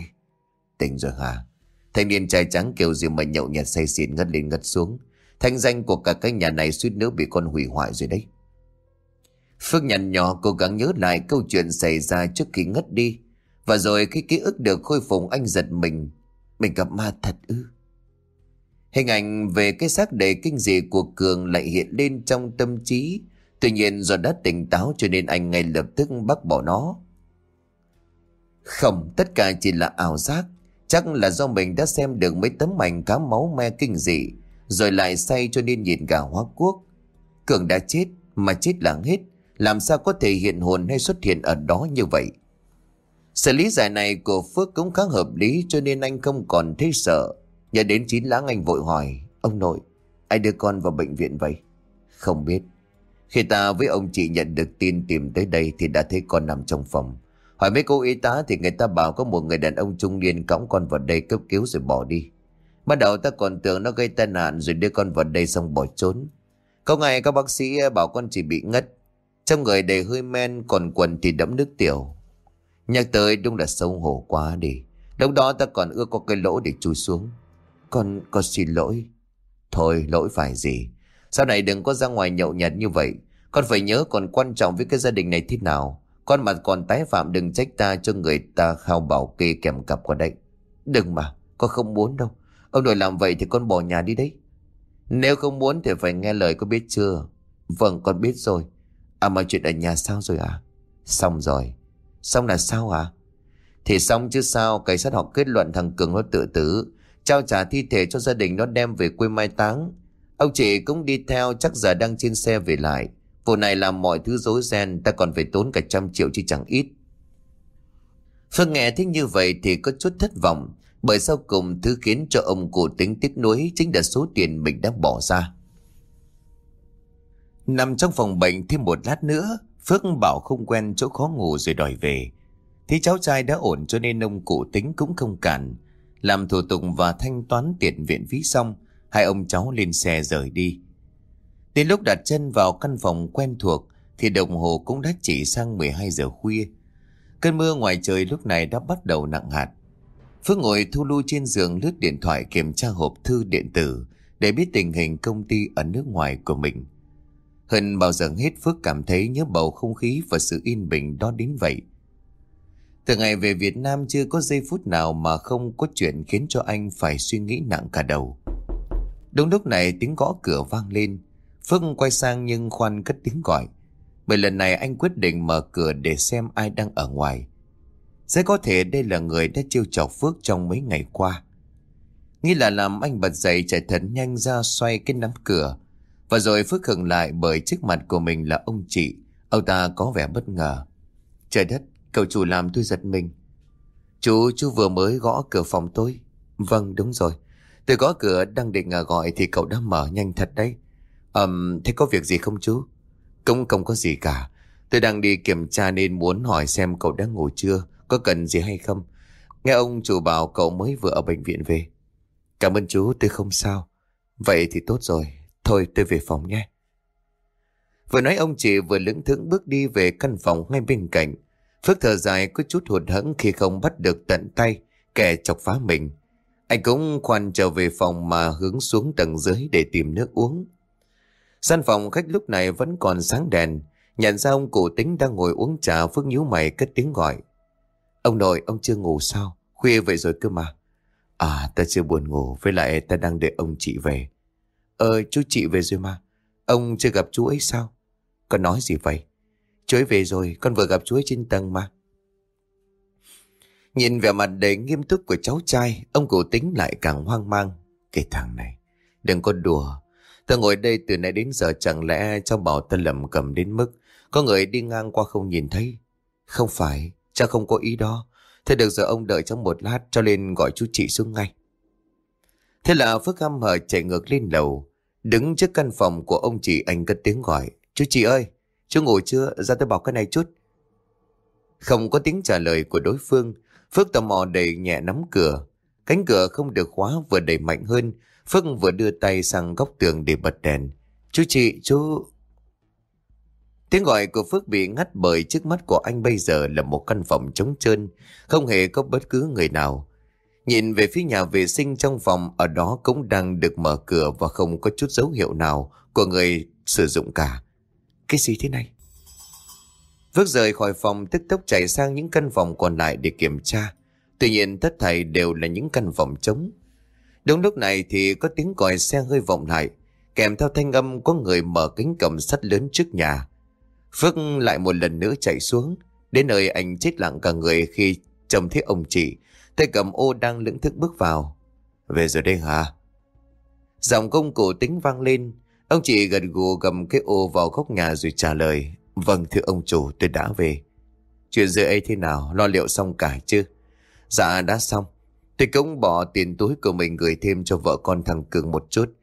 Tỉnh rồi hả? Thanh niên trai trắng kêu gì mà nhậu nhẹt say xỉn ngất lên ngất xuống. Thanh danh của cả cái nhà này suýt nữa bị con hủy hoại rồi đấy. Phước nhằn nhỏ cố gắng nhớ lại câu chuyện xảy ra trước khi ngất đi. Và rồi khi ký ức được khôi phục, anh giật mình. Mình gặp ma thật ư? Hình ảnh về cái xác đầy kinh dị của Cường lại hiện lên trong tâm trí. Tuy nhiên do đã tỉnh táo cho nên anh ngay lập tức bác bỏ nó. Không, tất cả chỉ là ảo giác. Chắc là do mình đã xem được mấy tấm ảnh cá máu me kinh dị, rồi lại say cho nên nhìn gà hóa quốc. Cường đã chết, mà chết là hết. Làm sao có thể hiện hồn hay xuất hiện ở đó như vậy? Sự lý giải này của Phước cũng khá hợp lý cho nên anh không còn thấy sợ Nhớ đến chín lãng anh vội hỏi Ông nội Ai đưa con vào bệnh viện vậy Không biết Khi ta với ông chị nhận được tin tìm tới đây Thì đã thấy con nằm trong phòng Hỏi mấy cô y tá thì người ta bảo Có một người đàn ông trung niên cõng con vào đây cấp cứu rồi bỏ đi Bắt đầu ta còn tưởng nó gây tai nạn Rồi đưa con vào đây xong bỏ trốn Có ngày các bác sĩ à, bảo con chỉ bị ngất Trong người đầy hơi men Còn quần thì đẫm nước tiểu Nhắc tới đúng là sâu hổ quá đi Lúc đó ta còn ưa có cái lỗ để chui xuống con, con xin lỗi. Thôi, lỗi phải gì. Sau này đừng có ra ngoài nhậu nhạt như vậy. Con phải nhớ còn quan trọng với cái gia đình này thế nào. Con mặt còn tái phạm đừng trách ta cho người ta khao bảo kê kèm cặp qua đây. Đừng mà, con không muốn đâu. Ông nội làm vậy thì con bỏ nhà đi đấy. Nếu không muốn thì phải nghe lời con biết chưa? Vâng, con biết rồi. À mà chuyện ở nhà sao rồi à? Xong rồi. Xong là sao à? Thì xong chứ sao, cảnh sát họ kết luận thằng Cường nó tự tử. Trao trả thi thể cho gia đình nó đem về quê mai táng Ông chị cũng đi theo chắc giờ đang trên xe về lại Vụ này làm mọi thứ rối ren Ta còn phải tốn cả trăm triệu chứ chẳng ít. Phương nghe thích như vậy thì có chút thất vọng Bởi sau cùng thứ khiến cho ông cụ tính tiếc nuối Chính là số tiền mình đã bỏ ra. Nằm trong phòng bệnh thêm một lát nữa Phước bảo không quen chỗ khó ngủ rồi đòi về. Thì cháu trai đã ổn cho nên ông cụ tính cũng không cản. Làm thủ tục và thanh toán tiền viện phí xong, hai ông cháu lên xe rời đi. Đến lúc đặt chân vào căn phòng quen thuộc, thì đồng hồ cũng đã chỉ sang 12 giờ khuya. Cơn mưa ngoài trời lúc này đã bắt đầu nặng hạt. Phước ngồi thu lưu trên giường lướt điện thoại kiểm tra hộp thư điện tử để biết tình hình công ty ở nước ngoài của mình. Hơn bao giờ hết Phước cảm thấy nhớ bầu không khí và sự yên bình đó đến vậy. Từ ngày về Việt Nam chưa có giây phút nào mà không có chuyện khiến cho anh phải suy nghĩ nặng cả đầu. Đúng lúc này tiếng gõ cửa vang lên. Phước quay sang nhưng khoan cất tiếng gọi. Bởi lần này anh quyết định mở cửa để xem ai đang ở ngoài. Sẽ có thể đây là người đã chiêu chọc Phước trong mấy ngày qua. Nghĩ là làm anh bật dậy chạy thật nhanh ra xoay cái nắm cửa. Và rồi Phước khựng lại bởi trước mặt của mình là ông chị. Ông ta có vẻ bất ngờ. Trời đất, Cậu chủ làm tôi giật mình. Chú, chú vừa mới gõ cửa phòng tôi. Vâng, đúng rồi. Tôi gõ cửa đang định à, gọi thì cậu đã mở nhanh thật đấy. Ừm, thế có việc gì không chú? Cũng không có gì cả. Tôi đang đi kiểm tra nên muốn hỏi xem cậu đã ngủ chưa, có cần gì hay không. Nghe ông chủ bảo cậu mới vừa ở bệnh viện về. Cảm ơn chú, tôi không sao. Vậy thì tốt rồi. Thôi tôi về phòng nhé. Vừa nói ông chị vừa lững thững bước đi về căn phòng ngay bên cạnh. Phước thở dài có chút hụt hẫng khi không bắt được tận tay kẻ chọc phá mình. Anh cũng khoan trở về phòng mà hướng xuống tầng dưới để tìm nước uống. Gian phòng khách lúc này vẫn còn sáng đèn. Nhận ra ông cụ tính đang ngồi uống trà Phước nhíu mày cất tiếng gọi. Ông nội, ông chưa ngủ sao? Khuya vậy rồi cơ mà. À, ta chưa buồn ngủ, với lại ta đang đợi ông chị về. Ờ, chú chị về rồi mà. Ông chưa gặp chú ấy sao? Con nói gì vậy? Chú ấy về rồi, con vừa gặp chú ấy trên tầng mà. Nhìn vẻ mặt đầy nghiêm túc của cháu trai, ông cụ tính lại càng hoang mang. Cái thằng này, đừng có đùa tôi ngồi đây từ nãy đến giờ chẳng lẽ cháu bảo tôi lầm cầm đến mức có người đi ngang qua không nhìn thấy. Không phải, cha không có ý đó. Thế được giờ ông đợi trong một lát cho lên gọi chú chị xuống ngay. Thế là Phước hăm hở chạy ngược lên lầu. Đứng trước căn phòng của ông chị anh cất tiếng gọi. Chú chị ơi, chú ngủ chưa? Ra tôi bảo cái này chút. Không có tiếng trả lời của đối phương. Phước tò mò đẩy nhẹ nắm cửa. Cánh cửa không được khóa vừa đẩy mạnh hơn. Phước vừa đưa tay sang góc tường để bật đèn. Chú chị, chú... Tiếng gọi của Phước bị ngắt bởi trước mắt của anh bây giờ là một căn phòng trống trơn, không hề có bất cứ người nào. Nhìn về phía nhà vệ sinh trong phòng ở đó cũng đang được mở cửa và không có chút dấu hiệu nào của người sử dụng cả. Cái gì thế này? Phước rời khỏi phòng tức tốc chạy sang những căn phòng còn lại để kiểm tra. Tuy nhiên tất thảy đều là những căn phòng trống. Đúng lúc này thì có tiếng còi xe hơi vọng lại, kèm theo thanh âm có người mở kính cổng sắt lớn trước nhà. Phước lại một lần nữa chạy xuống, đến nơi anh chết lặng cả người khi trông thấy ông chị, tay cầm ô đang lững thức bước vào. Về rồi đây hả? Giọng công cụ tính vang lên, ông chị gật gù cầm cái ô vào góc nhà rồi trả lời. Vâng thưa ông chủ tôi đã về. Chuyện giữa ấy thế nào, lo liệu xong cả chứ? Dạ đã xong thì cũng bỏ tiền túi của mình gửi thêm cho vợ con thằng Cường một chút.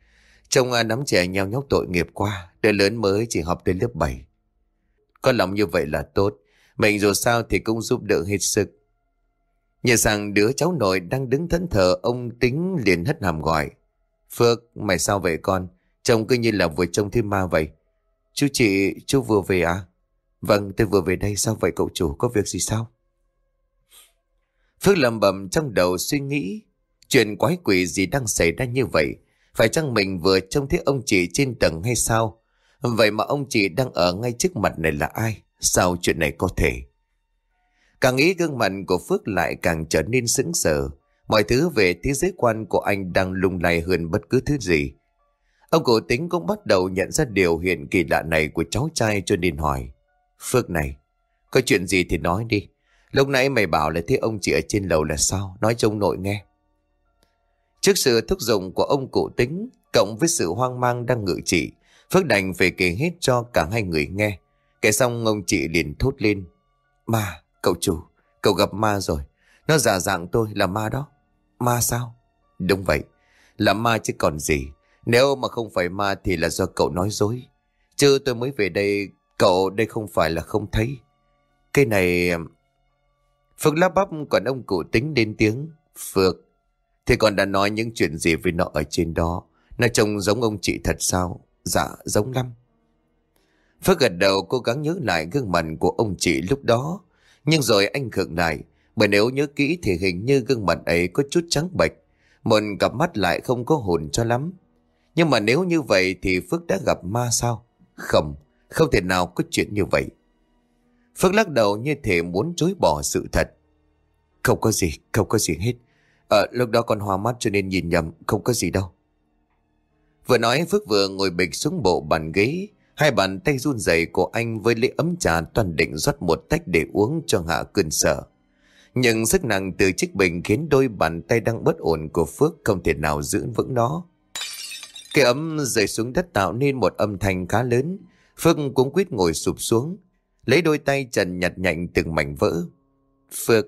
Trông à, nắm trẻ nhau nhóc tội nghiệp qua, đứa lớn mới chỉ học đến lớp 7. Có lòng như vậy là tốt. Mình dù sao thì cũng giúp đỡ hết sức. Nhờ rằng đứa cháu nội đang đứng thẫn thờ ông tính liền hất hàm gọi. Phước, mày sao vậy con? Trông cứ như là vừa trông thêm ma vậy. Chú chị, chú vừa về à? Vâng, tôi vừa về đây. Sao vậy cậu chủ? Có việc gì sao? Phước lầm bầm trong đầu suy nghĩ. Chuyện quái quỷ gì đang xảy ra như vậy? Phải chăng mình vừa trông thấy ông chị trên tầng hay sao? Vậy mà ông chị đang ở ngay trước mặt này là ai? Sao chuyện này có thể? Càng nghĩ gương mặt của Phước lại càng trở nên sững sờ. Mọi thứ về thế giới quan của anh đang lung lay hơn bất cứ thứ gì. Ông cổ tính cũng bắt đầu nhận ra điều hiện kỳ lạ này của cháu trai cho nên hỏi. Phước này, có chuyện gì thì nói đi. Lúc nãy mày bảo là thấy ông chị ở trên lầu là sao? Nói cho ông nội nghe. Trước sự thúc giục của ông cụ tính, cộng với sự hoang mang đang ngự trị, Phước đành phải kể hết cho cả hai người nghe. Kể xong ông chị liền thốt lên. Ma, cậu chủ, cậu gặp ma rồi. Nó giả dạng tôi là ma đó. Ma sao? Đúng vậy, là ma chứ còn gì. Nếu mà không phải ma thì là do cậu nói dối. Chứ tôi mới về đây, cậu đây không phải là không thấy. Cái này... Phước lắp bắp còn ông cụ tính đến tiếng. Phước, thì còn đã nói những chuyện gì với nó ở trên đó. Nó trông giống ông chị thật sao? Dạ giống lắm Phước gật đầu cố gắng nhớ lại gương mặt của ông chị lúc đó Nhưng rồi anh khựng lại Bởi nếu nhớ kỹ thì hình như gương mặt ấy có chút trắng bệch Một cặp mắt lại không có hồn cho lắm Nhưng mà nếu như vậy thì Phước đã gặp ma sao? Không, không thể nào có chuyện như vậy Phước lắc đầu như thể muốn chối bỏ sự thật Không có gì, không có gì hết Ờ, lúc đó con hoa mắt cho nên nhìn nhầm, không có gì đâu Vừa nói Phước vừa ngồi bịch xuống bộ bàn ghế. Hai bàn tay run rẩy của anh với lấy ấm trà toàn định rót một tách để uống cho hạ cơn sợ. Nhưng sức nặng từ chiếc bình khiến đôi bàn tay đang bất ổn của Phước không thể nào giữ vững nó. Cái ấm rơi xuống đất tạo nên một âm thanh khá lớn. Phước cũng quyết ngồi sụp xuống. Lấy đôi tay trần nhặt nhạnh từng mảnh vỡ. Phước,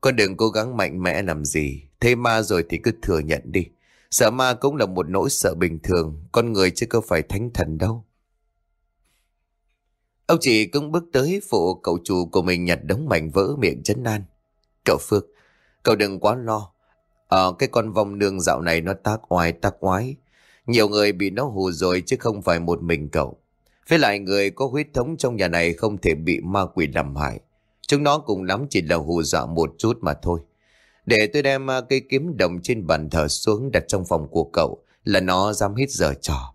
con đừng cố gắng mạnh mẽ làm gì. Thế ma rồi thì cứ thừa nhận đi. Sợ ma cũng là một nỗi sợ bình thường, con người chứ không phải thánh thần đâu. Ông chị cũng bước tới phụ cậu chủ của mình nhặt đống mảnh vỡ miệng chấn an. Cậu Phước, cậu đừng quá lo. Ờ, cái con vong nương dạo này nó tác oai tác oái. Nhiều người bị nó hù rồi chứ không phải một mình cậu. Với lại người có huyết thống trong nhà này không thể bị ma quỷ làm hại. Chúng nó cùng lắm chỉ là hù dọa một chút mà thôi. Để tôi đem à, cây kiếm đồng trên bàn thờ xuống đặt trong phòng của cậu là nó dám hít giờ trò.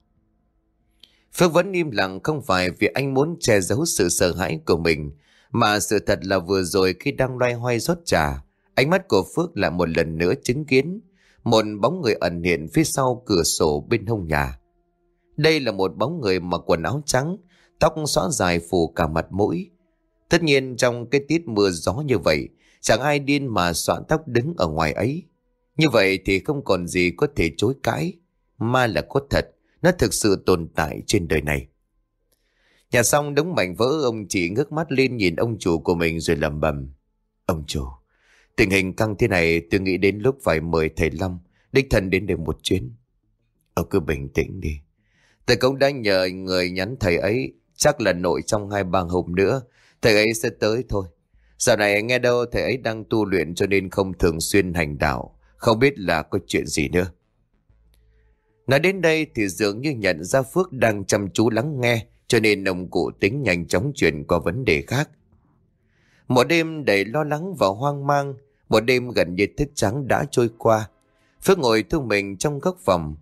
Phước vẫn im lặng không phải vì anh muốn che giấu sự sợ hãi của mình, mà sự thật là vừa rồi khi đang loay hoay rót trà, ánh mắt của Phước lại một lần nữa chứng kiến một bóng người ẩn hiện phía sau cửa sổ bên hông nhà. Đây là một bóng người mặc quần áo trắng, tóc xõa dài phủ cả mặt mũi. Tất nhiên trong cái tiết mưa gió như vậy, Chẳng ai điên mà soạn tóc đứng ở ngoài ấy. Như vậy thì không còn gì có thể chối cãi. ma là có thật, nó thực sự tồn tại trên đời này. Nhà xong đống mảnh vỡ ông chỉ ngước mắt lên nhìn ông chủ của mình rồi lầm bầm. Ông chủ, tình hình căng thế này tôi nghĩ đến lúc phải mời thầy Long đích thân đến đây một chuyến. Ông cứ bình tĩnh đi. Tôi cũng đã nhờ người nhắn thầy ấy chắc là nội trong hai ba hôm nữa thầy ấy sẽ tới thôi. Giờ này nghe đâu thầy ấy đang tu luyện cho nên không thường xuyên hành đạo. Không biết là có chuyện gì nữa. Nói đến đây thì dường như nhận ra Phước đang chăm chú lắng nghe cho nên ông cụ tính nhanh chóng chuyển qua vấn đề khác. Một đêm đầy lo lắng và hoang mang, một đêm gần như thức trắng đã trôi qua. Phước ngồi thu mình trong góc phòng.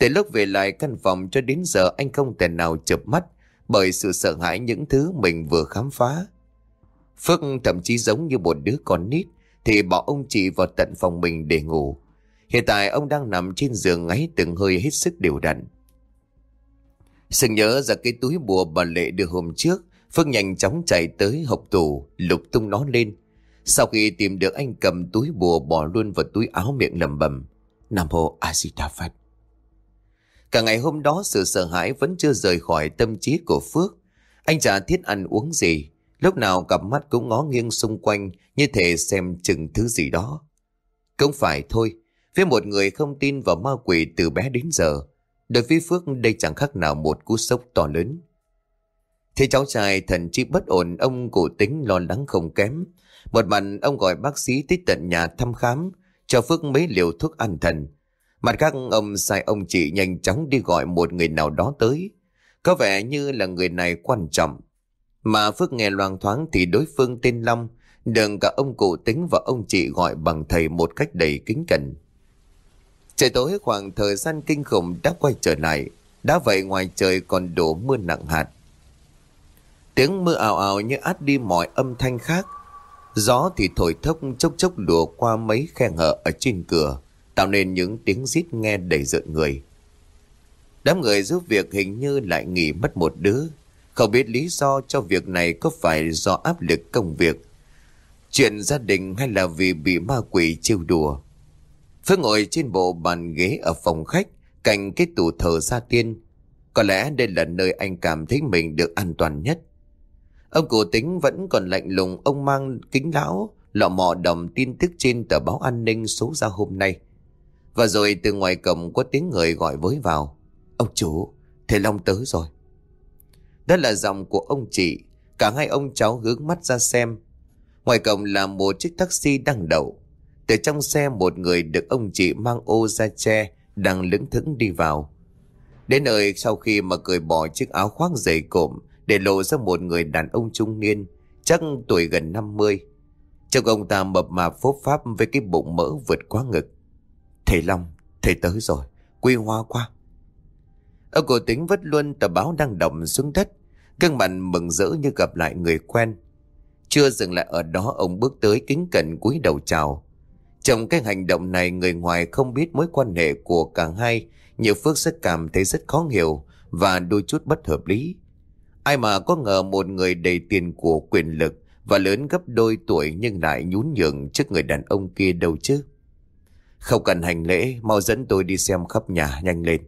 Từ lúc về lại căn phòng cho đến giờ anh không thể nào chợp mắt bởi sự sợ hãi những thứ mình vừa khám phá. Phước thậm chí giống như một đứa con nít thì bỏ ông chị vào tận phòng mình để ngủ. Hiện tại ông đang nằm trên giường ngáy từng hơi hết sức đều đặn. Sừng nhớ ra cái túi bùa bà Lệ đưa hôm trước, Phước nhanh chóng chạy tới hộp tủ, lục tung nó lên. Sau khi tìm được anh cầm túi bùa bỏ luôn vào túi áo miệng lầm bầm. Nam Mô A Di Đà Phật. Cả ngày hôm đó sự sợ hãi vẫn chưa rời khỏi tâm trí của Phước. Anh chả thiết ăn uống gì, lúc nào cặp mắt cũng ngó nghiêng xung quanh như thể xem chừng thứ gì đó. Cũng phải thôi, với một người không tin vào ma quỷ từ bé đến giờ, Đối với Phước đây chẳng khác nào một cú sốc to lớn. Thế cháu trai thần trí bất ổn ông cụ tính lo lắng không kém. Một mặt ông gọi bác sĩ tới tận nhà thăm khám, cho Phước mấy liều thuốc an thần. Mặt khác ông sai ông chị nhanh chóng đi gọi một người nào đó tới. Có vẻ như là người này quan trọng. Mà Phước nghe loang thoáng thì đối phương tên Long, đừng cả ông cụ tính và ông chị gọi bằng thầy một cách đầy kính cẩn. Trời tối khoảng thời gian kinh khủng đã quay trở lại. Đã vậy ngoài trời còn đổ mưa nặng hạt. Tiếng mưa ảo ảo như át đi mọi âm thanh khác. Gió thì thổi thốc chốc chốc đùa qua mấy khe hở ở trên cửa, tạo nên những tiếng rít nghe đầy rợn người. Đám người giúp việc hình như lại nghỉ mất một đứa. Không biết lý do cho việc này có phải do áp lực công việc, chuyện gia đình hay là vì bị ma quỷ trêu đùa. Phước ngồi trên bộ bàn ghế ở phòng khách, cạnh cái tủ thờ gia tiên. Có lẽ đây là nơi anh cảm thấy mình được an toàn nhất. Ông cổ tính vẫn còn lạnh lùng, ông mang kính lão, lọ mò đồng tin tức trên tờ báo an ninh số ra hôm nay. Và rồi từ ngoài cổng có tiếng người gọi với vào. Ông chủ, thầy Long tới rồi. Đó là giọng của ông chị, cả hai ông cháu hướng mắt ra xem. Ngoài cổng là một chiếc taxi đang đậu. Từ trong xe một người được ông chị mang ô ra che đang lững thững đi vào. Đến nơi sau khi mà cởi bỏ chiếc áo khoác dày cộm để lộ ra một người đàn ông trung niên, chắc tuổi gần 50. Trông ông ta mập mạp phốp pháp với cái bụng mỡ vượt quá ngực. Thầy Long, thầy tới rồi, quy hoa qua. Ông cổ tính vất luôn tờ báo đang động xuống đất, gương mặt mừng rỡ như gặp lại người quen. Chưa dừng lại ở đó ông bước tới kính cẩn cúi đầu chào. Trong cái hành động này người ngoài không biết mối quan hệ của cả hai, nhiều Phước sẽ cảm thấy rất khó hiểu và đôi chút bất hợp lý. Ai mà có ngờ một người đầy tiền của quyền lực và lớn gấp đôi tuổi nhưng lại nhún nhường trước người đàn ông kia đâu chứ. Không cần hành lễ, mau dẫn tôi đi xem khắp nhà nhanh lên.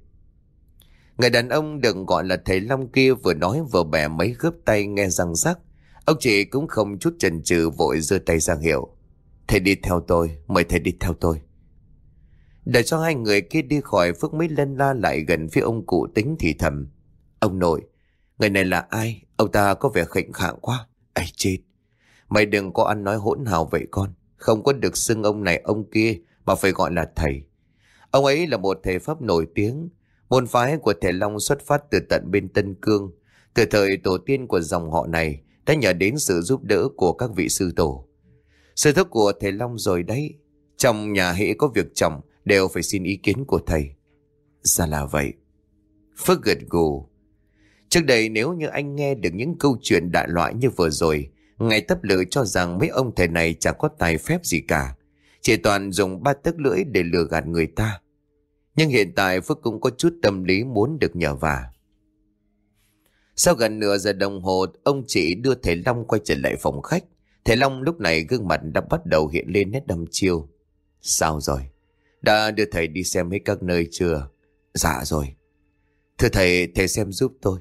Người đàn ông đừng gọi là thầy Long kia vừa nói vừa bẻ mấy gớp tay nghe răng rắc. Ông chị cũng không chút chần chừ vội giơ tay ra hiệu. Thầy đi theo tôi, mời thầy đi theo tôi. Để cho hai người kia đi khỏi Phước mới lên la lại gần phía ông cụ tính thì thầm. Ông nội, người này là ai? Ông ta có vẻ khệnh khạng quá. ấy chết, mày đừng có ăn nói hỗn hào vậy con. Không có được xưng ông này ông kia mà phải gọi là thầy. Ông ấy là một thầy Pháp nổi tiếng. Môn phái của thầy Long xuất phát từ tận bên Tân Cương. Từ thời tổ tiên của dòng họ này đã nhờ đến sự giúp đỡ của các vị sư tổ. Sư thức của thầy Long rồi đấy. Trong nhà hễ có việc chồng đều phải xin ý kiến của thầy. Ra là vậy. Phước gật gù. Trước đây nếu như anh nghe được những câu chuyện đại loại như vừa rồi, ngài tấp lự cho rằng mấy ông thầy này chẳng có tài phép gì cả. Chỉ toàn dùng ba tấc lưỡi để lừa gạt người ta. Nhưng hiện tại Phước cũng có chút tâm lý muốn được nhờ vả. Sau gần nửa giờ đồng hồ, ông chị đưa thầy Long quay trở lại phòng khách. Thầy Long lúc này gương mặt đã bắt đầu hiện lên nét đăm chiêu. Sao rồi? Đã đưa thầy đi xem hết các nơi chưa? Dạ rồi. Thưa thầy, thầy xem giúp tôi.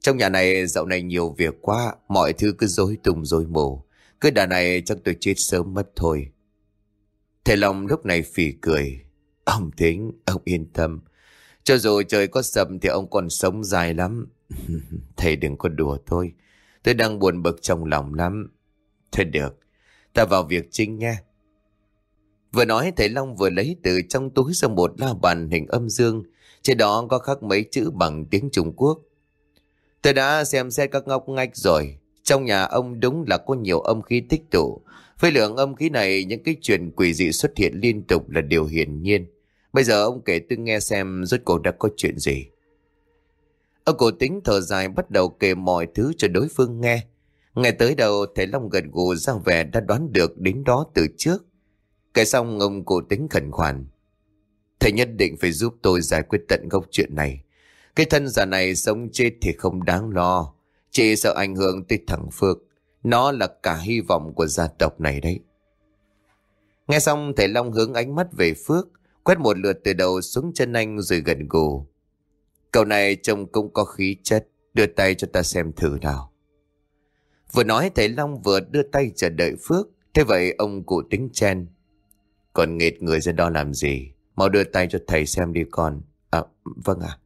Trong nhà này dạo này nhiều việc quá, mọi thứ cứ rối tung rối mù. Cứ đà này chắc tôi chết sớm mất thôi. Thầy Long lúc này phì cười. Ông Thính, ông yên tâm. Cho dù trời có sầm thì ông còn sống dài lắm. thầy đừng có đùa thôi, Tôi đang buồn bực trong lòng lắm. Thôi được, ta vào việc chính nha. Vừa nói thầy Long vừa lấy từ trong túi ra một la bàn hình âm dương. Trên đó có khắc mấy chữ bằng tiếng Trung Quốc. Tôi đã xem xét các ngóc ngách rồi. Trong nhà ông đúng là có nhiều âm khí tích tụ. Với lượng âm khí này, những cái chuyện quỷ dị xuất hiện liên tục là điều hiển nhiên. Bây giờ ông kể tôi nghe xem rốt cuộc đã có chuyện gì. Ông cổ tính thở dài bắt đầu kể mọi thứ cho đối phương nghe. Ngày tới đầu thầy Long gật gù ra vẻ đã đoán được đến đó từ trước. Kể xong ông cổ tính khẩn khoản. Thầy nhất định phải giúp tôi giải quyết tận gốc chuyện này. Cái thân già này sống chết thì không đáng lo. Chỉ sợ ảnh hưởng tới thằng Phước. Nó là cả hy vọng của gia tộc này đấy. Nghe xong thầy Long hướng ánh mắt về Phước. Quét một lượt từ đầu xuống chân anh rồi gần gù. Cậu này trông cũng có khí chất. Đưa tay cho ta xem thử nào. Vừa nói thầy Long vừa đưa tay chờ đợi Phước. Thế vậy ông cụ tính chen. Còn nghệt người ra đó làm gì? Mau đưa tay cho thầy xem đi con. À, vâng ạ. À.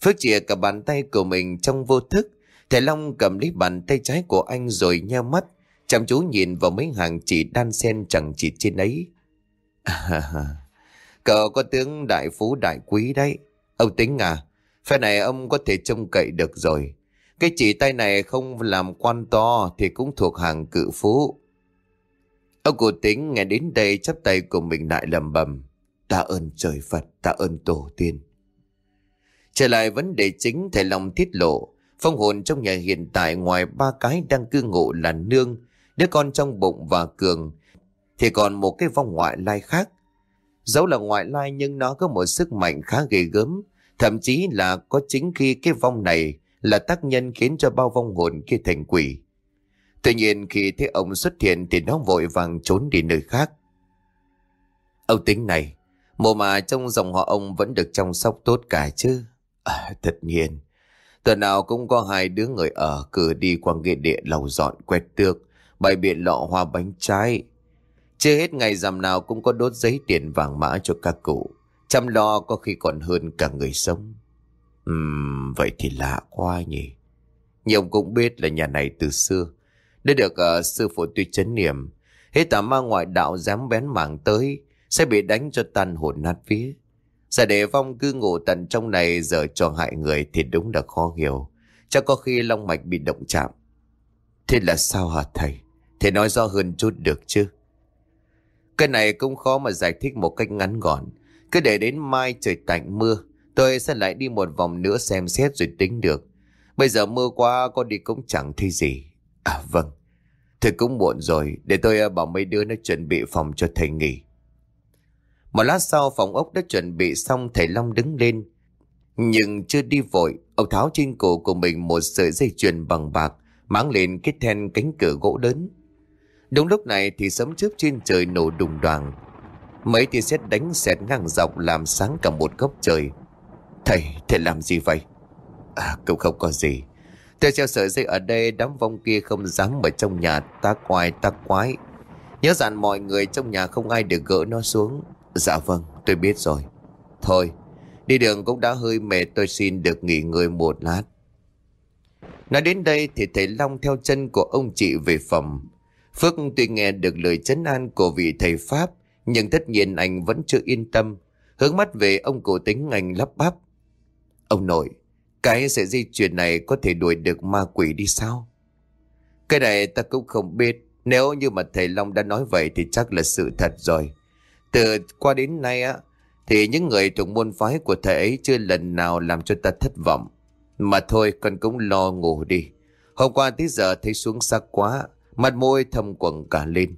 Phước chìa cả bàn tay của mình trong vô thức. Thầy Long cầm lấy bàn tay trái của anh rồi nheo mắt. Chăm chú nhìn vào mấy hàng chỉ đan sen chẳng chỉ trên ấy. cậu có tướng đại phú đại quý đấy. Ông tính à, phe này ông có thể trông cậy được rồi. Cái chỉ tay này không làm quan to thì cũng thuộc hàng cự phú. Ông cụ tính nghe đến đây chắp tay của mình lại lầm bầm. Ta ơn trời Phật, ta ơn tổ tiên. Trở lại vấn đề chính thầy long tiết lộ. Phong hồn trong nhà hiện tại ngoài ba cái đang cư ngụ là Nương, đứa con trong bụng và Cường, thì còn một cái vong ngoại lai khác. Dẫu là ngoại lai nhưng nó có một sức mạnh khá ghê gớm, thậm chí là có chính khi cái vong này là tác nhân khiến cho bao vong hồn kia thành quỷ. Tuy nhiên khi thấy ông xuất hiện thì nó vội vàng trốn đi nơi khác. Ông tính này, mồ mà trong dòng họ ông vẫn được chăm sóc tốt cả chứ. À, tất nhiên, tuần nào cũng có hai đứa người ở cử đi qua nghĩa địa lầu dọn quét tước, bày biện lọ hoa bánh trái. Chưa hết ngày rằm nào cũng có đốt giấy tiền vàng mã cho các cụ. Chăm lo có khi còn hơn cả người sống. Ừm, vậy thì lạ quá nhỉ. Nhưng ông cũng biết là nhà này từ xưa. Đã được uh, sư phụ tuy chấn niệm. Hết tà ma ngoại đạo dám bén mảng tới, sẽ bị đánh cho tan hồn nát vía. Giả để vong cư ngụ tận trong này giờ cho hại người thì đúng là khó hiểu. Chắc có khi long mạch bị động chạm. Thế là sao hả thầy? Thầy nói rõ hơn chút được chứ? Cái này cũng khó mà giải thích một cách ngắn gọn. Cứ để đến mai trời tạnh mưa, tôi sẽ lại đi một vòng nữa xem xét rồi tính được. Bây giờ mưa quá có đi cũng chẳng thấy gì. À vâng, thầy cũng muộn rồi, để tôi à, bảo mấy đứa nó chuẩn bị phòng cho thầy nghỉ. Một lát sau phòng ốc đã chuẩn bị xong thầy Long đứng lên. Nhưng chưa đi vội, ông tháo trên cổ của mình một sợi dây chuyền bằng bạc, máng lên cái then cánh cửa gỗ lớn. Đúng lúc này thì sấm chớp trên trời nổ đùng đoàn. Mấy tia sét đánh xẹt ngang dọc làm sáng cả một góc trời. Thầy, thầy làm gì vậy? À, cũng không có gì. Tôi treo sợi dây ở đây đám vong kia không dám ở trong nhà ta quài ta quái. Nhớ dặn mọi người trong nhà không ai được gỡ nó xuống. Dạ vâng, tôi biết rồi. Thôi, đi đường cũng đã hơi mệt tôi xin được nghỉ ngơi một lát. Nói đến đây thì thầy Long theo chân của ông chị về phòng. Phước tuy nghe được lời chấn an của vị thầy Pháp, nhưng tất nhiên anh vẫn chưa yên tâm. Hướng mắt về ông cổ tính anh lắp bắp. Ông nội, cái sợi di chuyển này có thể đuổi được ma quỷ đi sao? Cái này ta cũng không biết. Nếu như mà thầy Long đã nói vậy thì chắc là sự thật rồi. Từ qua đến nay á, thì những người thuộc môn phái của thầy ấy chưa lần nào làm cho ta thất vọng. Mà thôi con cũng lo ngủ đi. Hôm qua tới giờ thấy xuống sắc quá, mặt môi thâm quầng cả lên.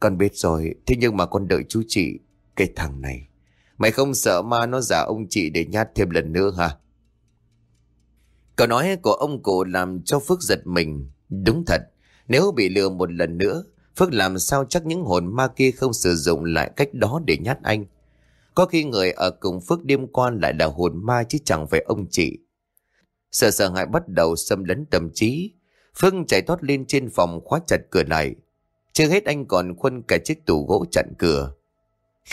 Con biết rồi, thế nhưng mà con đợi chú chị, cái thằng này. Mày không sợ ma nó giả ông chị để nhát thêm lần nữa hả? Câu nói của ông cụ làm cho Phước giật mình. Đúng thật, nếu bị lừa một lần nữa, Phước làm sao chắc những hồn ma kia không sử dụng lại cách đó để nhát anh. Có khi người ở cùng Phước đêm qua lại là hồn ma chứ chẳng phải ông chị. Sợ sợ hãi bắt đầu xâm lấn tâm trí. Phước chạy thoát lên trên phòng khóa chặt cửa lại. Chưa hết anh còn khuân cả chiếc tủ gỗ chặn cửa.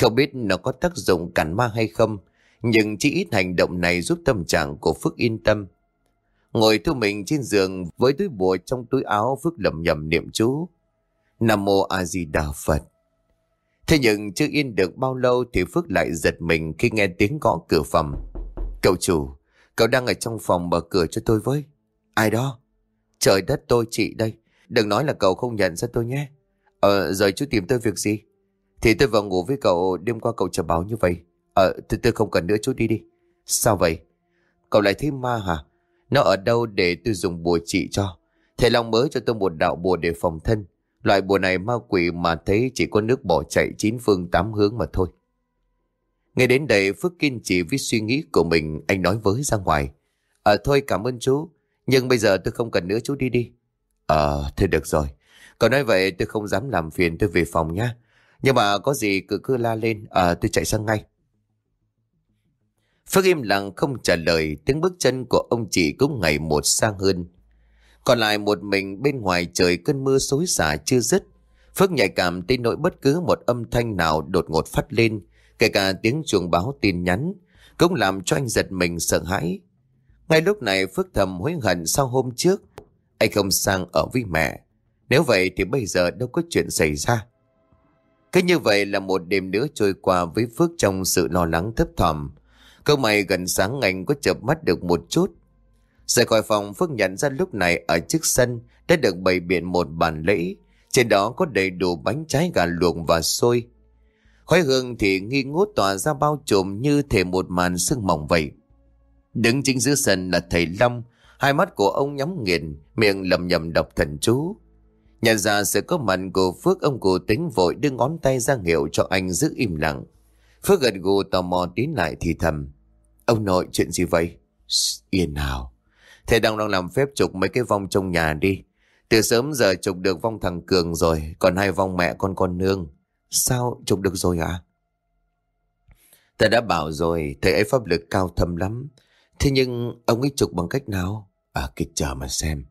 Không biết nó có tác dụng cản ma hay không, nhưng chỉ ít hành động này giúp tâm trạng của Phước yên tâm. Ngồi thu mình trên giường với túi bùa trong túi áo Phước lầm nhầm niệm chú. Nam Mô A Di Đà Phật. Thế nhưng chưa yên được bao lâu thì Phước lại giật mình khi nghe tiếng gõ cửa phòng. Cậu chủ, cậu đang ở trong phòng mở cửa cho tôi với. Ai đó? Trời đất tôi chị đây. Đừng nói là cậu không nhận ra tôi nhé. Ờ, rồi chú tìm tôi việc gì? Thì tôi vào ngủ với cậu đêm qua cậu chờ báo như vậy. Ờ, tôi, tôi không cần nữa chú đi đi. Sao vậy? Cậu lại thấy ma hả? Nó ở đâu để tôi dùng bùa trị cho? Thầy Long mới cho tôi một đạo bùa để phòng thân. Loại bùa này ma quỷ mà thấy chỉ có nước bỏ chạy chín phương tám hướng mà thôi. Nghe đến đây, Phước kiên trì với suy nghĩ của mình, anh nói với ra ngoài. À thôi, cảm ơn chú. Nhưng bây giờ tôi không cần nữa, chú đi đi. Ờ thế được rồi. Còn nói vậy, tôi không dám làm phiền tôi về phòng nhá. Nhưng mà có gì cứ cứ la lên. à tôi chạy sang ngay. Phước im lặng không trả lời, tiếng bước chân của ông chị cũng ngày một sang hơn. Còn lại một mình bên ngoài trời cơn mưa xối xả chưa dứt. Phước nhạy cảm tin nỗi bất cứ một âm thanh nào đột ngột phát lên, kể cả tiếng chuông báo tin nhắn, cũng làm cho anh giật mình sợ hãi. Ngay lúc này Phước thầm hối hận sau hôm trước, anh không sang ở với mẹ. Nếu vậy thì bây giờ đâu có chuyện xảy ra. Cứ như vậy là một đêm nữa trôi qua với Phước trong sự lo lắng thấp thỏm. Câu mày gần sáng anh có chợp mắt được một chút, Rời khỏi phòng Phước nhận ra lúc này ở trước sân đã được bày biện một bàn lễ. Trên đó có đầy đủ bánh trái gà luộc và xôi. Khói hương thì nghi ngút tỏa ra bao trùm như thể một màn sương mỏng vậy. Đứng chính giữa sân là thầy Long, hai mắt của ông nhắm nghiền, miệng lầm nhầm đọc thần chú. Nhận ra sự có mặt của Phước ông cụ tính vội đưa ngón tay ra hiệu cho anh giữ im lặng. Phước gật gù tò mò tiến lại thì thầm. Ông nội chuyện gì vậy? Yên nào. Thầy đang đang làm phép trục mấy cái vong trong nhà đi. Từ sớm giờ trục được vong thằng Cường rồi, còn hai vong mẹ con con nương. Sao trục được rồi ạ? À? Thầy đã bảo rồi, thầy ấy pháp lực cao thâm lắm. Thế nhưng ông ấy trục bằng cách nào? À, kịch chờ mà xem.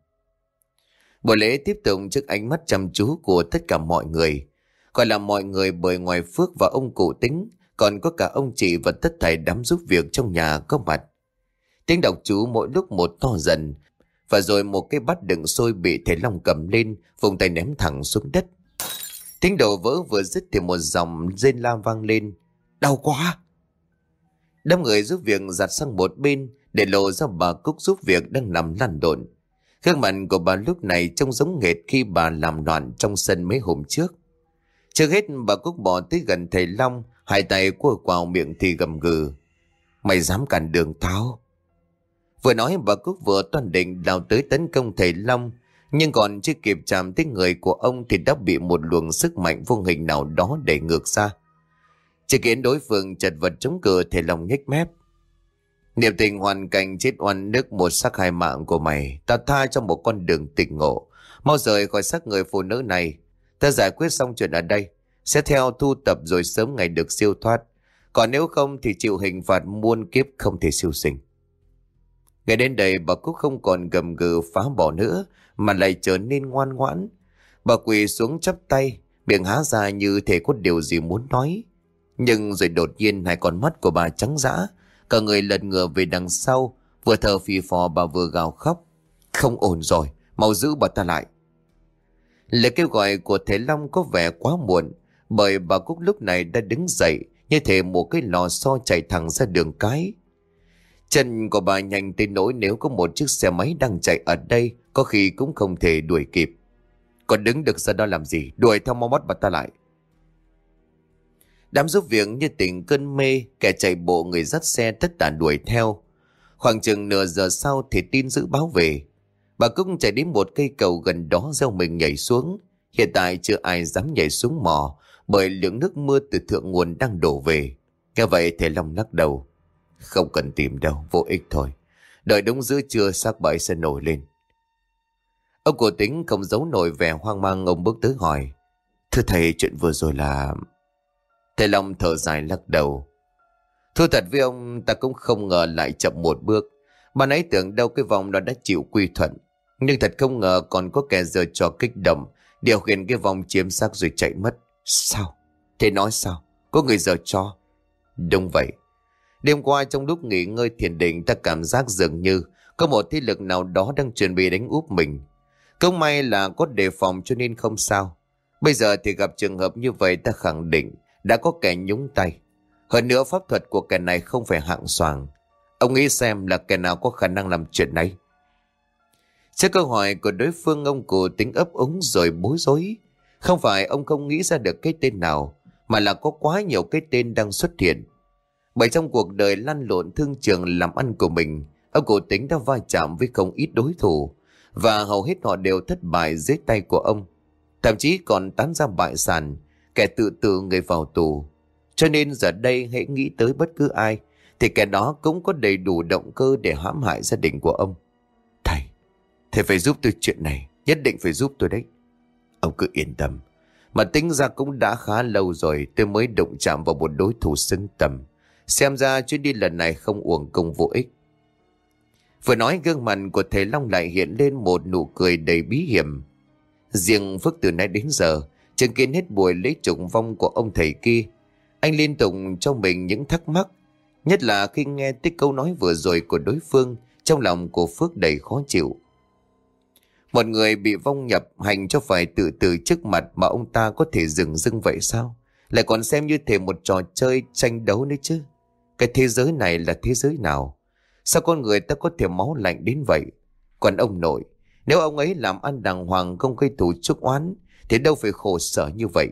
Buổi lễ tiếp tục trước ánh mắt chăm chú của tất cả mọi người. Gọi là mọi người bởi ngoài Phước và ông cụ tính, còn có cả ông chị và tất thảy đám giúp việc trong nhà có mặt. Tiếng đọc chú mỗi lúc một to dần. Và rồi một cái bát đựng sôi bị thầy Long cầm lên, vùng tay ném thẳng xuống đất. Tiếng đồ vỡ vừa dứt thì một dòng rên la vang lên. Đau quá! Đám người giúp việc giặt sang một bên để lộ ra bà Cúc giúp việc đang nằm lăn đồn. Gương mặt của bà lúc này trông giống nghệt khi bà làm loạn trong sân mấy hôm trước. Trước hết bà Cúc bỏ tới gần thầy Long, hai tay cua quào miệng thì gầm gừ. Mày dám cản đường tao? Vừa nói bà Cúc vừa toàn định đào tới tấn công thầy Long, nhưng còn chưa kịp chạm tới người của ông thì đã bị một luồng sức mạnh vô hình nào đó đẩy ngược ra. Chỉ kiến đối phương chật vật chống cửa thầy Long nhếch mép. Niệm tình hoàn cảnh chết oan nước một sắc hai mạng của mày, ta tha cho một con đường tỉnh ngộ. Mau rời khỏi xác người phụ nữ này. Ta giải quyết xong chuyện ở đây. Sẽ theo thu tập rồi sớm ngày được siêu thoát. Còn nếu không thì chịu hình phạt muôn kiếp không thể siêu sinh. Ngày đến đây bà Cúc không còn gầm gừ phá bỏ nữa mà lại trở nên ngoan ngoãn. Bà quỳ xuống chắp tay, miệng há ra như thể có điều gì muốn nói. Nhưng rồi đột nhiên hai con mắt của bà trắng dã, cả người lật ngửa về đằng sau, vừa thở phì phò bà vừa gào khóc. Không ổn rồi, mau giữ bà ta lại. Lời kêu gọi của Thế Long có vẻ quá muộn, bởi bà Cúc lúc này đã đứng dậy như thể một cái lò xo chạy thẳng ra đường cái. Chân của bà nhanh tới nỗi nếu có một chiếc xe máy đang chạy ở đây, có khi cũng không thể đuổi kịp. Còn đứng được ra đó làm gì, đuổi theo mau mắt bà ta lại. Đám giúp việc như tỉnh cơn mê, kẻ chạy bộ người dắt xe tất cả đuổi theo. Khoảng chừng nửa giờ sau thì tin giữ báo về. Bà cũng chạy đến một cây cầu gần đó gieo mình nhảy xuống. Hiện tại chưa ai dám nhảy xuống mò bởi lượng nước mưa từ thượng nguồn đang đổ về. Nghe vậy thầy Long lắc đầu. Không cần tìm đâu, vô ích thôi. Đợi đúng giữa trưa xác bẫy sẽ nổi lên. Ông cổ tính không giấu nổi vẻ hoang mang ông bước tới hỏi. Thưa thầy chuyện vừa rồi là... Thầy Long thở dài lắc đầu. Thưa thật với ông ta cũng không ngờ lại chậm một bước. Bà ấy tưởng đâu cái vòng đó đã chịu quy thuận. Nhưng thật không ngờ còn có kẻ giờ trò kích động, điều khiển cái vòng chiếm xác rồi chạy mất. Sao? Thế nói sao? Có người giờ cho? Đúng vậy. Đêm qua trong lúc nghỉ ngơi thiền định ta cảm giác dường như có một thế lực nào đó đang chuẩn bị đánh úp mình. Công may là có đề phòng cho nên không sao. Bây giờ thì gặp trường hợp như vậy ta khẳng định đã có kẻ nhúng tay. Hơn nữa pháp thuật của kẻ này không phải hạng soàng. Ông nghĩ xem là kẻ nào có khả năng làm chuyện này. Trước câu hỏi của đối phương ông cụ tính ấp úng rồi bối rối. Không phải ông không nghĩ ra được cái tên nào, mà là có quá nhiều cái tên đang xuất hiện. Bởi trong cuộc đời lăn lộn thương trường làm ăn của mình, ông cổ tính đã va chạm với không ít đối thủ, và hầu hết họ đều thất bại dưới tay của ông. Thậm chí còn tán ra bại sản, kẻ tự tử người vào tù. Cho nên giờ đây hãy nghĩ tới bất cứ ai, thì kẻ đó cũng có đầy đủ động cơ để hãm hại gia đình của ông. Thầy, thầy phải giúp tôi chuyện này, nhất định phải giúp tôi đấy. Ông cứ yên tâm, mà tính ra cũng đã khá lâu rồi tôi mới động chạm vào một đối thủ xứng tầm. Xem ra chuyến đi lần này không uổng công vô ích. Vừa nói gương mặt của thầy Long lại hiện lên một nụ cười đầy bí hiểm. Riêng Phước từ nay đến giờ, chứng kiến hết buổi lễ trụng vong của ông thầy kia. Anh liên tục cho mình những thắc mắc, nhất là khi nghe tích câu nói vừa rồi của đối phương, trong lòng của Phước đầy khó chịu. Một người bị vong nhập hành cho phải tự tử trước mặt mà ông ta có thể dừng dưng vậy sao? Lại còn xem như thể một trò chơi tranh đấu nữa chứ. Cái thế giới này là thế giới nào? Sao con người ta có thể máu lạnh đến vậy? Còn ông nội, nếu ông ấy làm ăn đàng hoàng không gây thủ chúc oán, thì đâu phải khổ sở như vậy.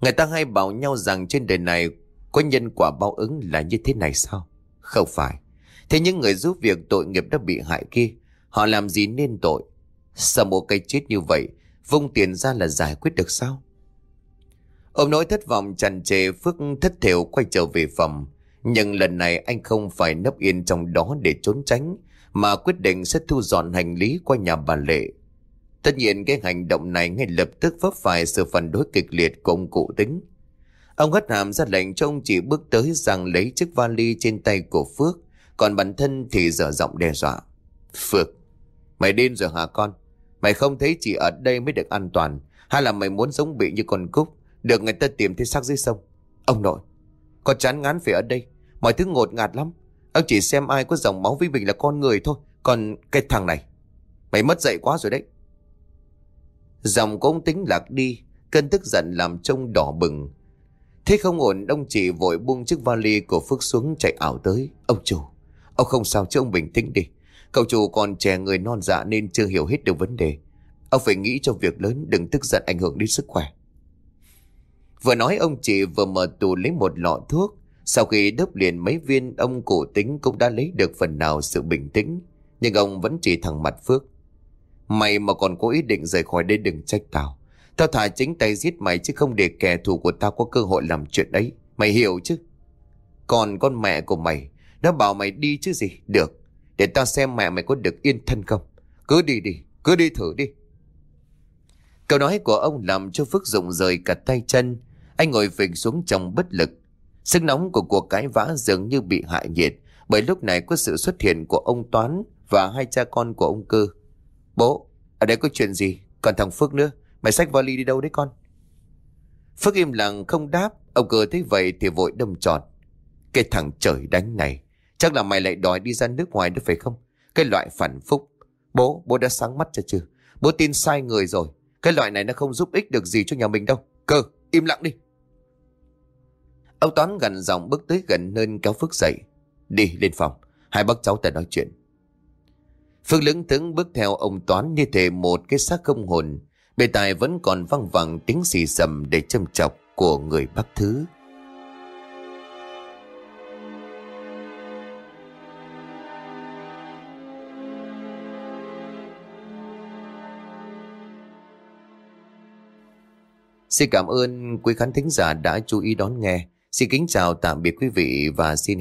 Người ta hay bảo nhau rằng trên đời này có nhân quả báo ứng là như thế này sao? Không phải. Thế những người giúp việc tội nghiệp đã bị hại kia, họ làm gì nên tội? sao một cái chết như vậy, vung tiền ra là giải quyết được sao? Ông nói thất vọng tràn trề Phước thất thểu quay trở về phòng. Nhưng lần này anh không phải nấp yên trong đó để trốn tránh, mà quyết định sẽ thu dọn hành lý qua nhà bà Lệ. Tất nhiên cái hành động này ngay lập tức vấp phải sự phản đối kịch liệt của ông cụ tính. Ông hất hàm ra lệnh cho ông chỉ bước tới rằng lấy chiếc vali trên tay của Phước, còn bản thân thì dở giọng đe dọa. Phước, mày điên rồi hả con? Mày không thấy chị ở đây mới được an toàn, hay là mày muốn giống bị như con cúc, được người ta tìm thấy xác dưới sông? Ông nội, con chán ngán phải ở đây, mọi thứ ngột ngạt lắm. Ông chỉ xem ai có dòng máu với mình là con người thôi, còn cái thằng này, mày mất dạy quá rồi đấy. Dòng của ông tính lạc đi, cơn tức giận làm trông đỏ bừng. Thế không ổn, ông chỉ vội buông chiếc vali của Phước xuống chạy ảo tới. Ông chủ, ông không sao chứ ông bình tĩnh đi. Cậu chủ còn trẻ người non dạ nên chưa hiểu hết được vấn đề. Ông phải nghĩ cho việc lớn đừng tức giận ảnh hưởng đến sức khỏe. Vừa nói ông chị vừa mở tủ lấy một lọ thuốc. Sau khi đớp liền mấy viên ông cổ tính cũng đã lấy được phần nào sự bình tĩnh. Nhưng ông vẫn chỉ thẳng mặt Phước. Mày mà còn có ý định rời khỏi đây đừng trách tao. Tao thả chính tay giết mày chứ không để kẻ thù của tao có cơ hội làm chuyện đấy. Mày hiểu chứ? Còn con mẹ của mày, nó bảo mày đi chứ gì? Được, để tao xem mẹ mày có được yên thân không. Cứ đi đi, cứ đi thử đi. Câu nói của ông làm cho Phước rụng rời cả tay chân. Anh ngồi phịch xuống trong bất lực. Sức nóng của cuộc cãi vã dường như bị hạ nhiệt bởi lúc này có sự xuất hiện của ông Toán và hai cha con của ông Cơ. Bố, ở đây có chuyện gì? Còn thằng Phước nữa, mày xách vali đi đâu đấy con? Phước im lặng không đáp, ông Cơ thấy vậy thì vội đâm tròn. Cái thằng trời đánh này, chắc là mày lại đòi đi ra nước ngoài đó phải không? Cái loại phản phúc. Bố, bố đã sáng mắt cho chưa? Bố tin sai người rồi. Cái loại này nó không giúp ích được gì cho nhà mình đâu. Cơ, im lặng đi. Ông Toán gần dòng bước tới gần nên kéo Phước dậy. Đi lên phòng, hai bác cháu ta nói chuyện. Phước lững thững bước theo ông Toán như thể một cái xác không hồn. Bề tài vẫn còn văng vẳng tiếng xì sầm để châm chọc của người bác thứ. Xin cảm ơn quý khán thính giả đã chú ý đón nghe. Xin kính chào tạm biệt quý vị và xin hẹn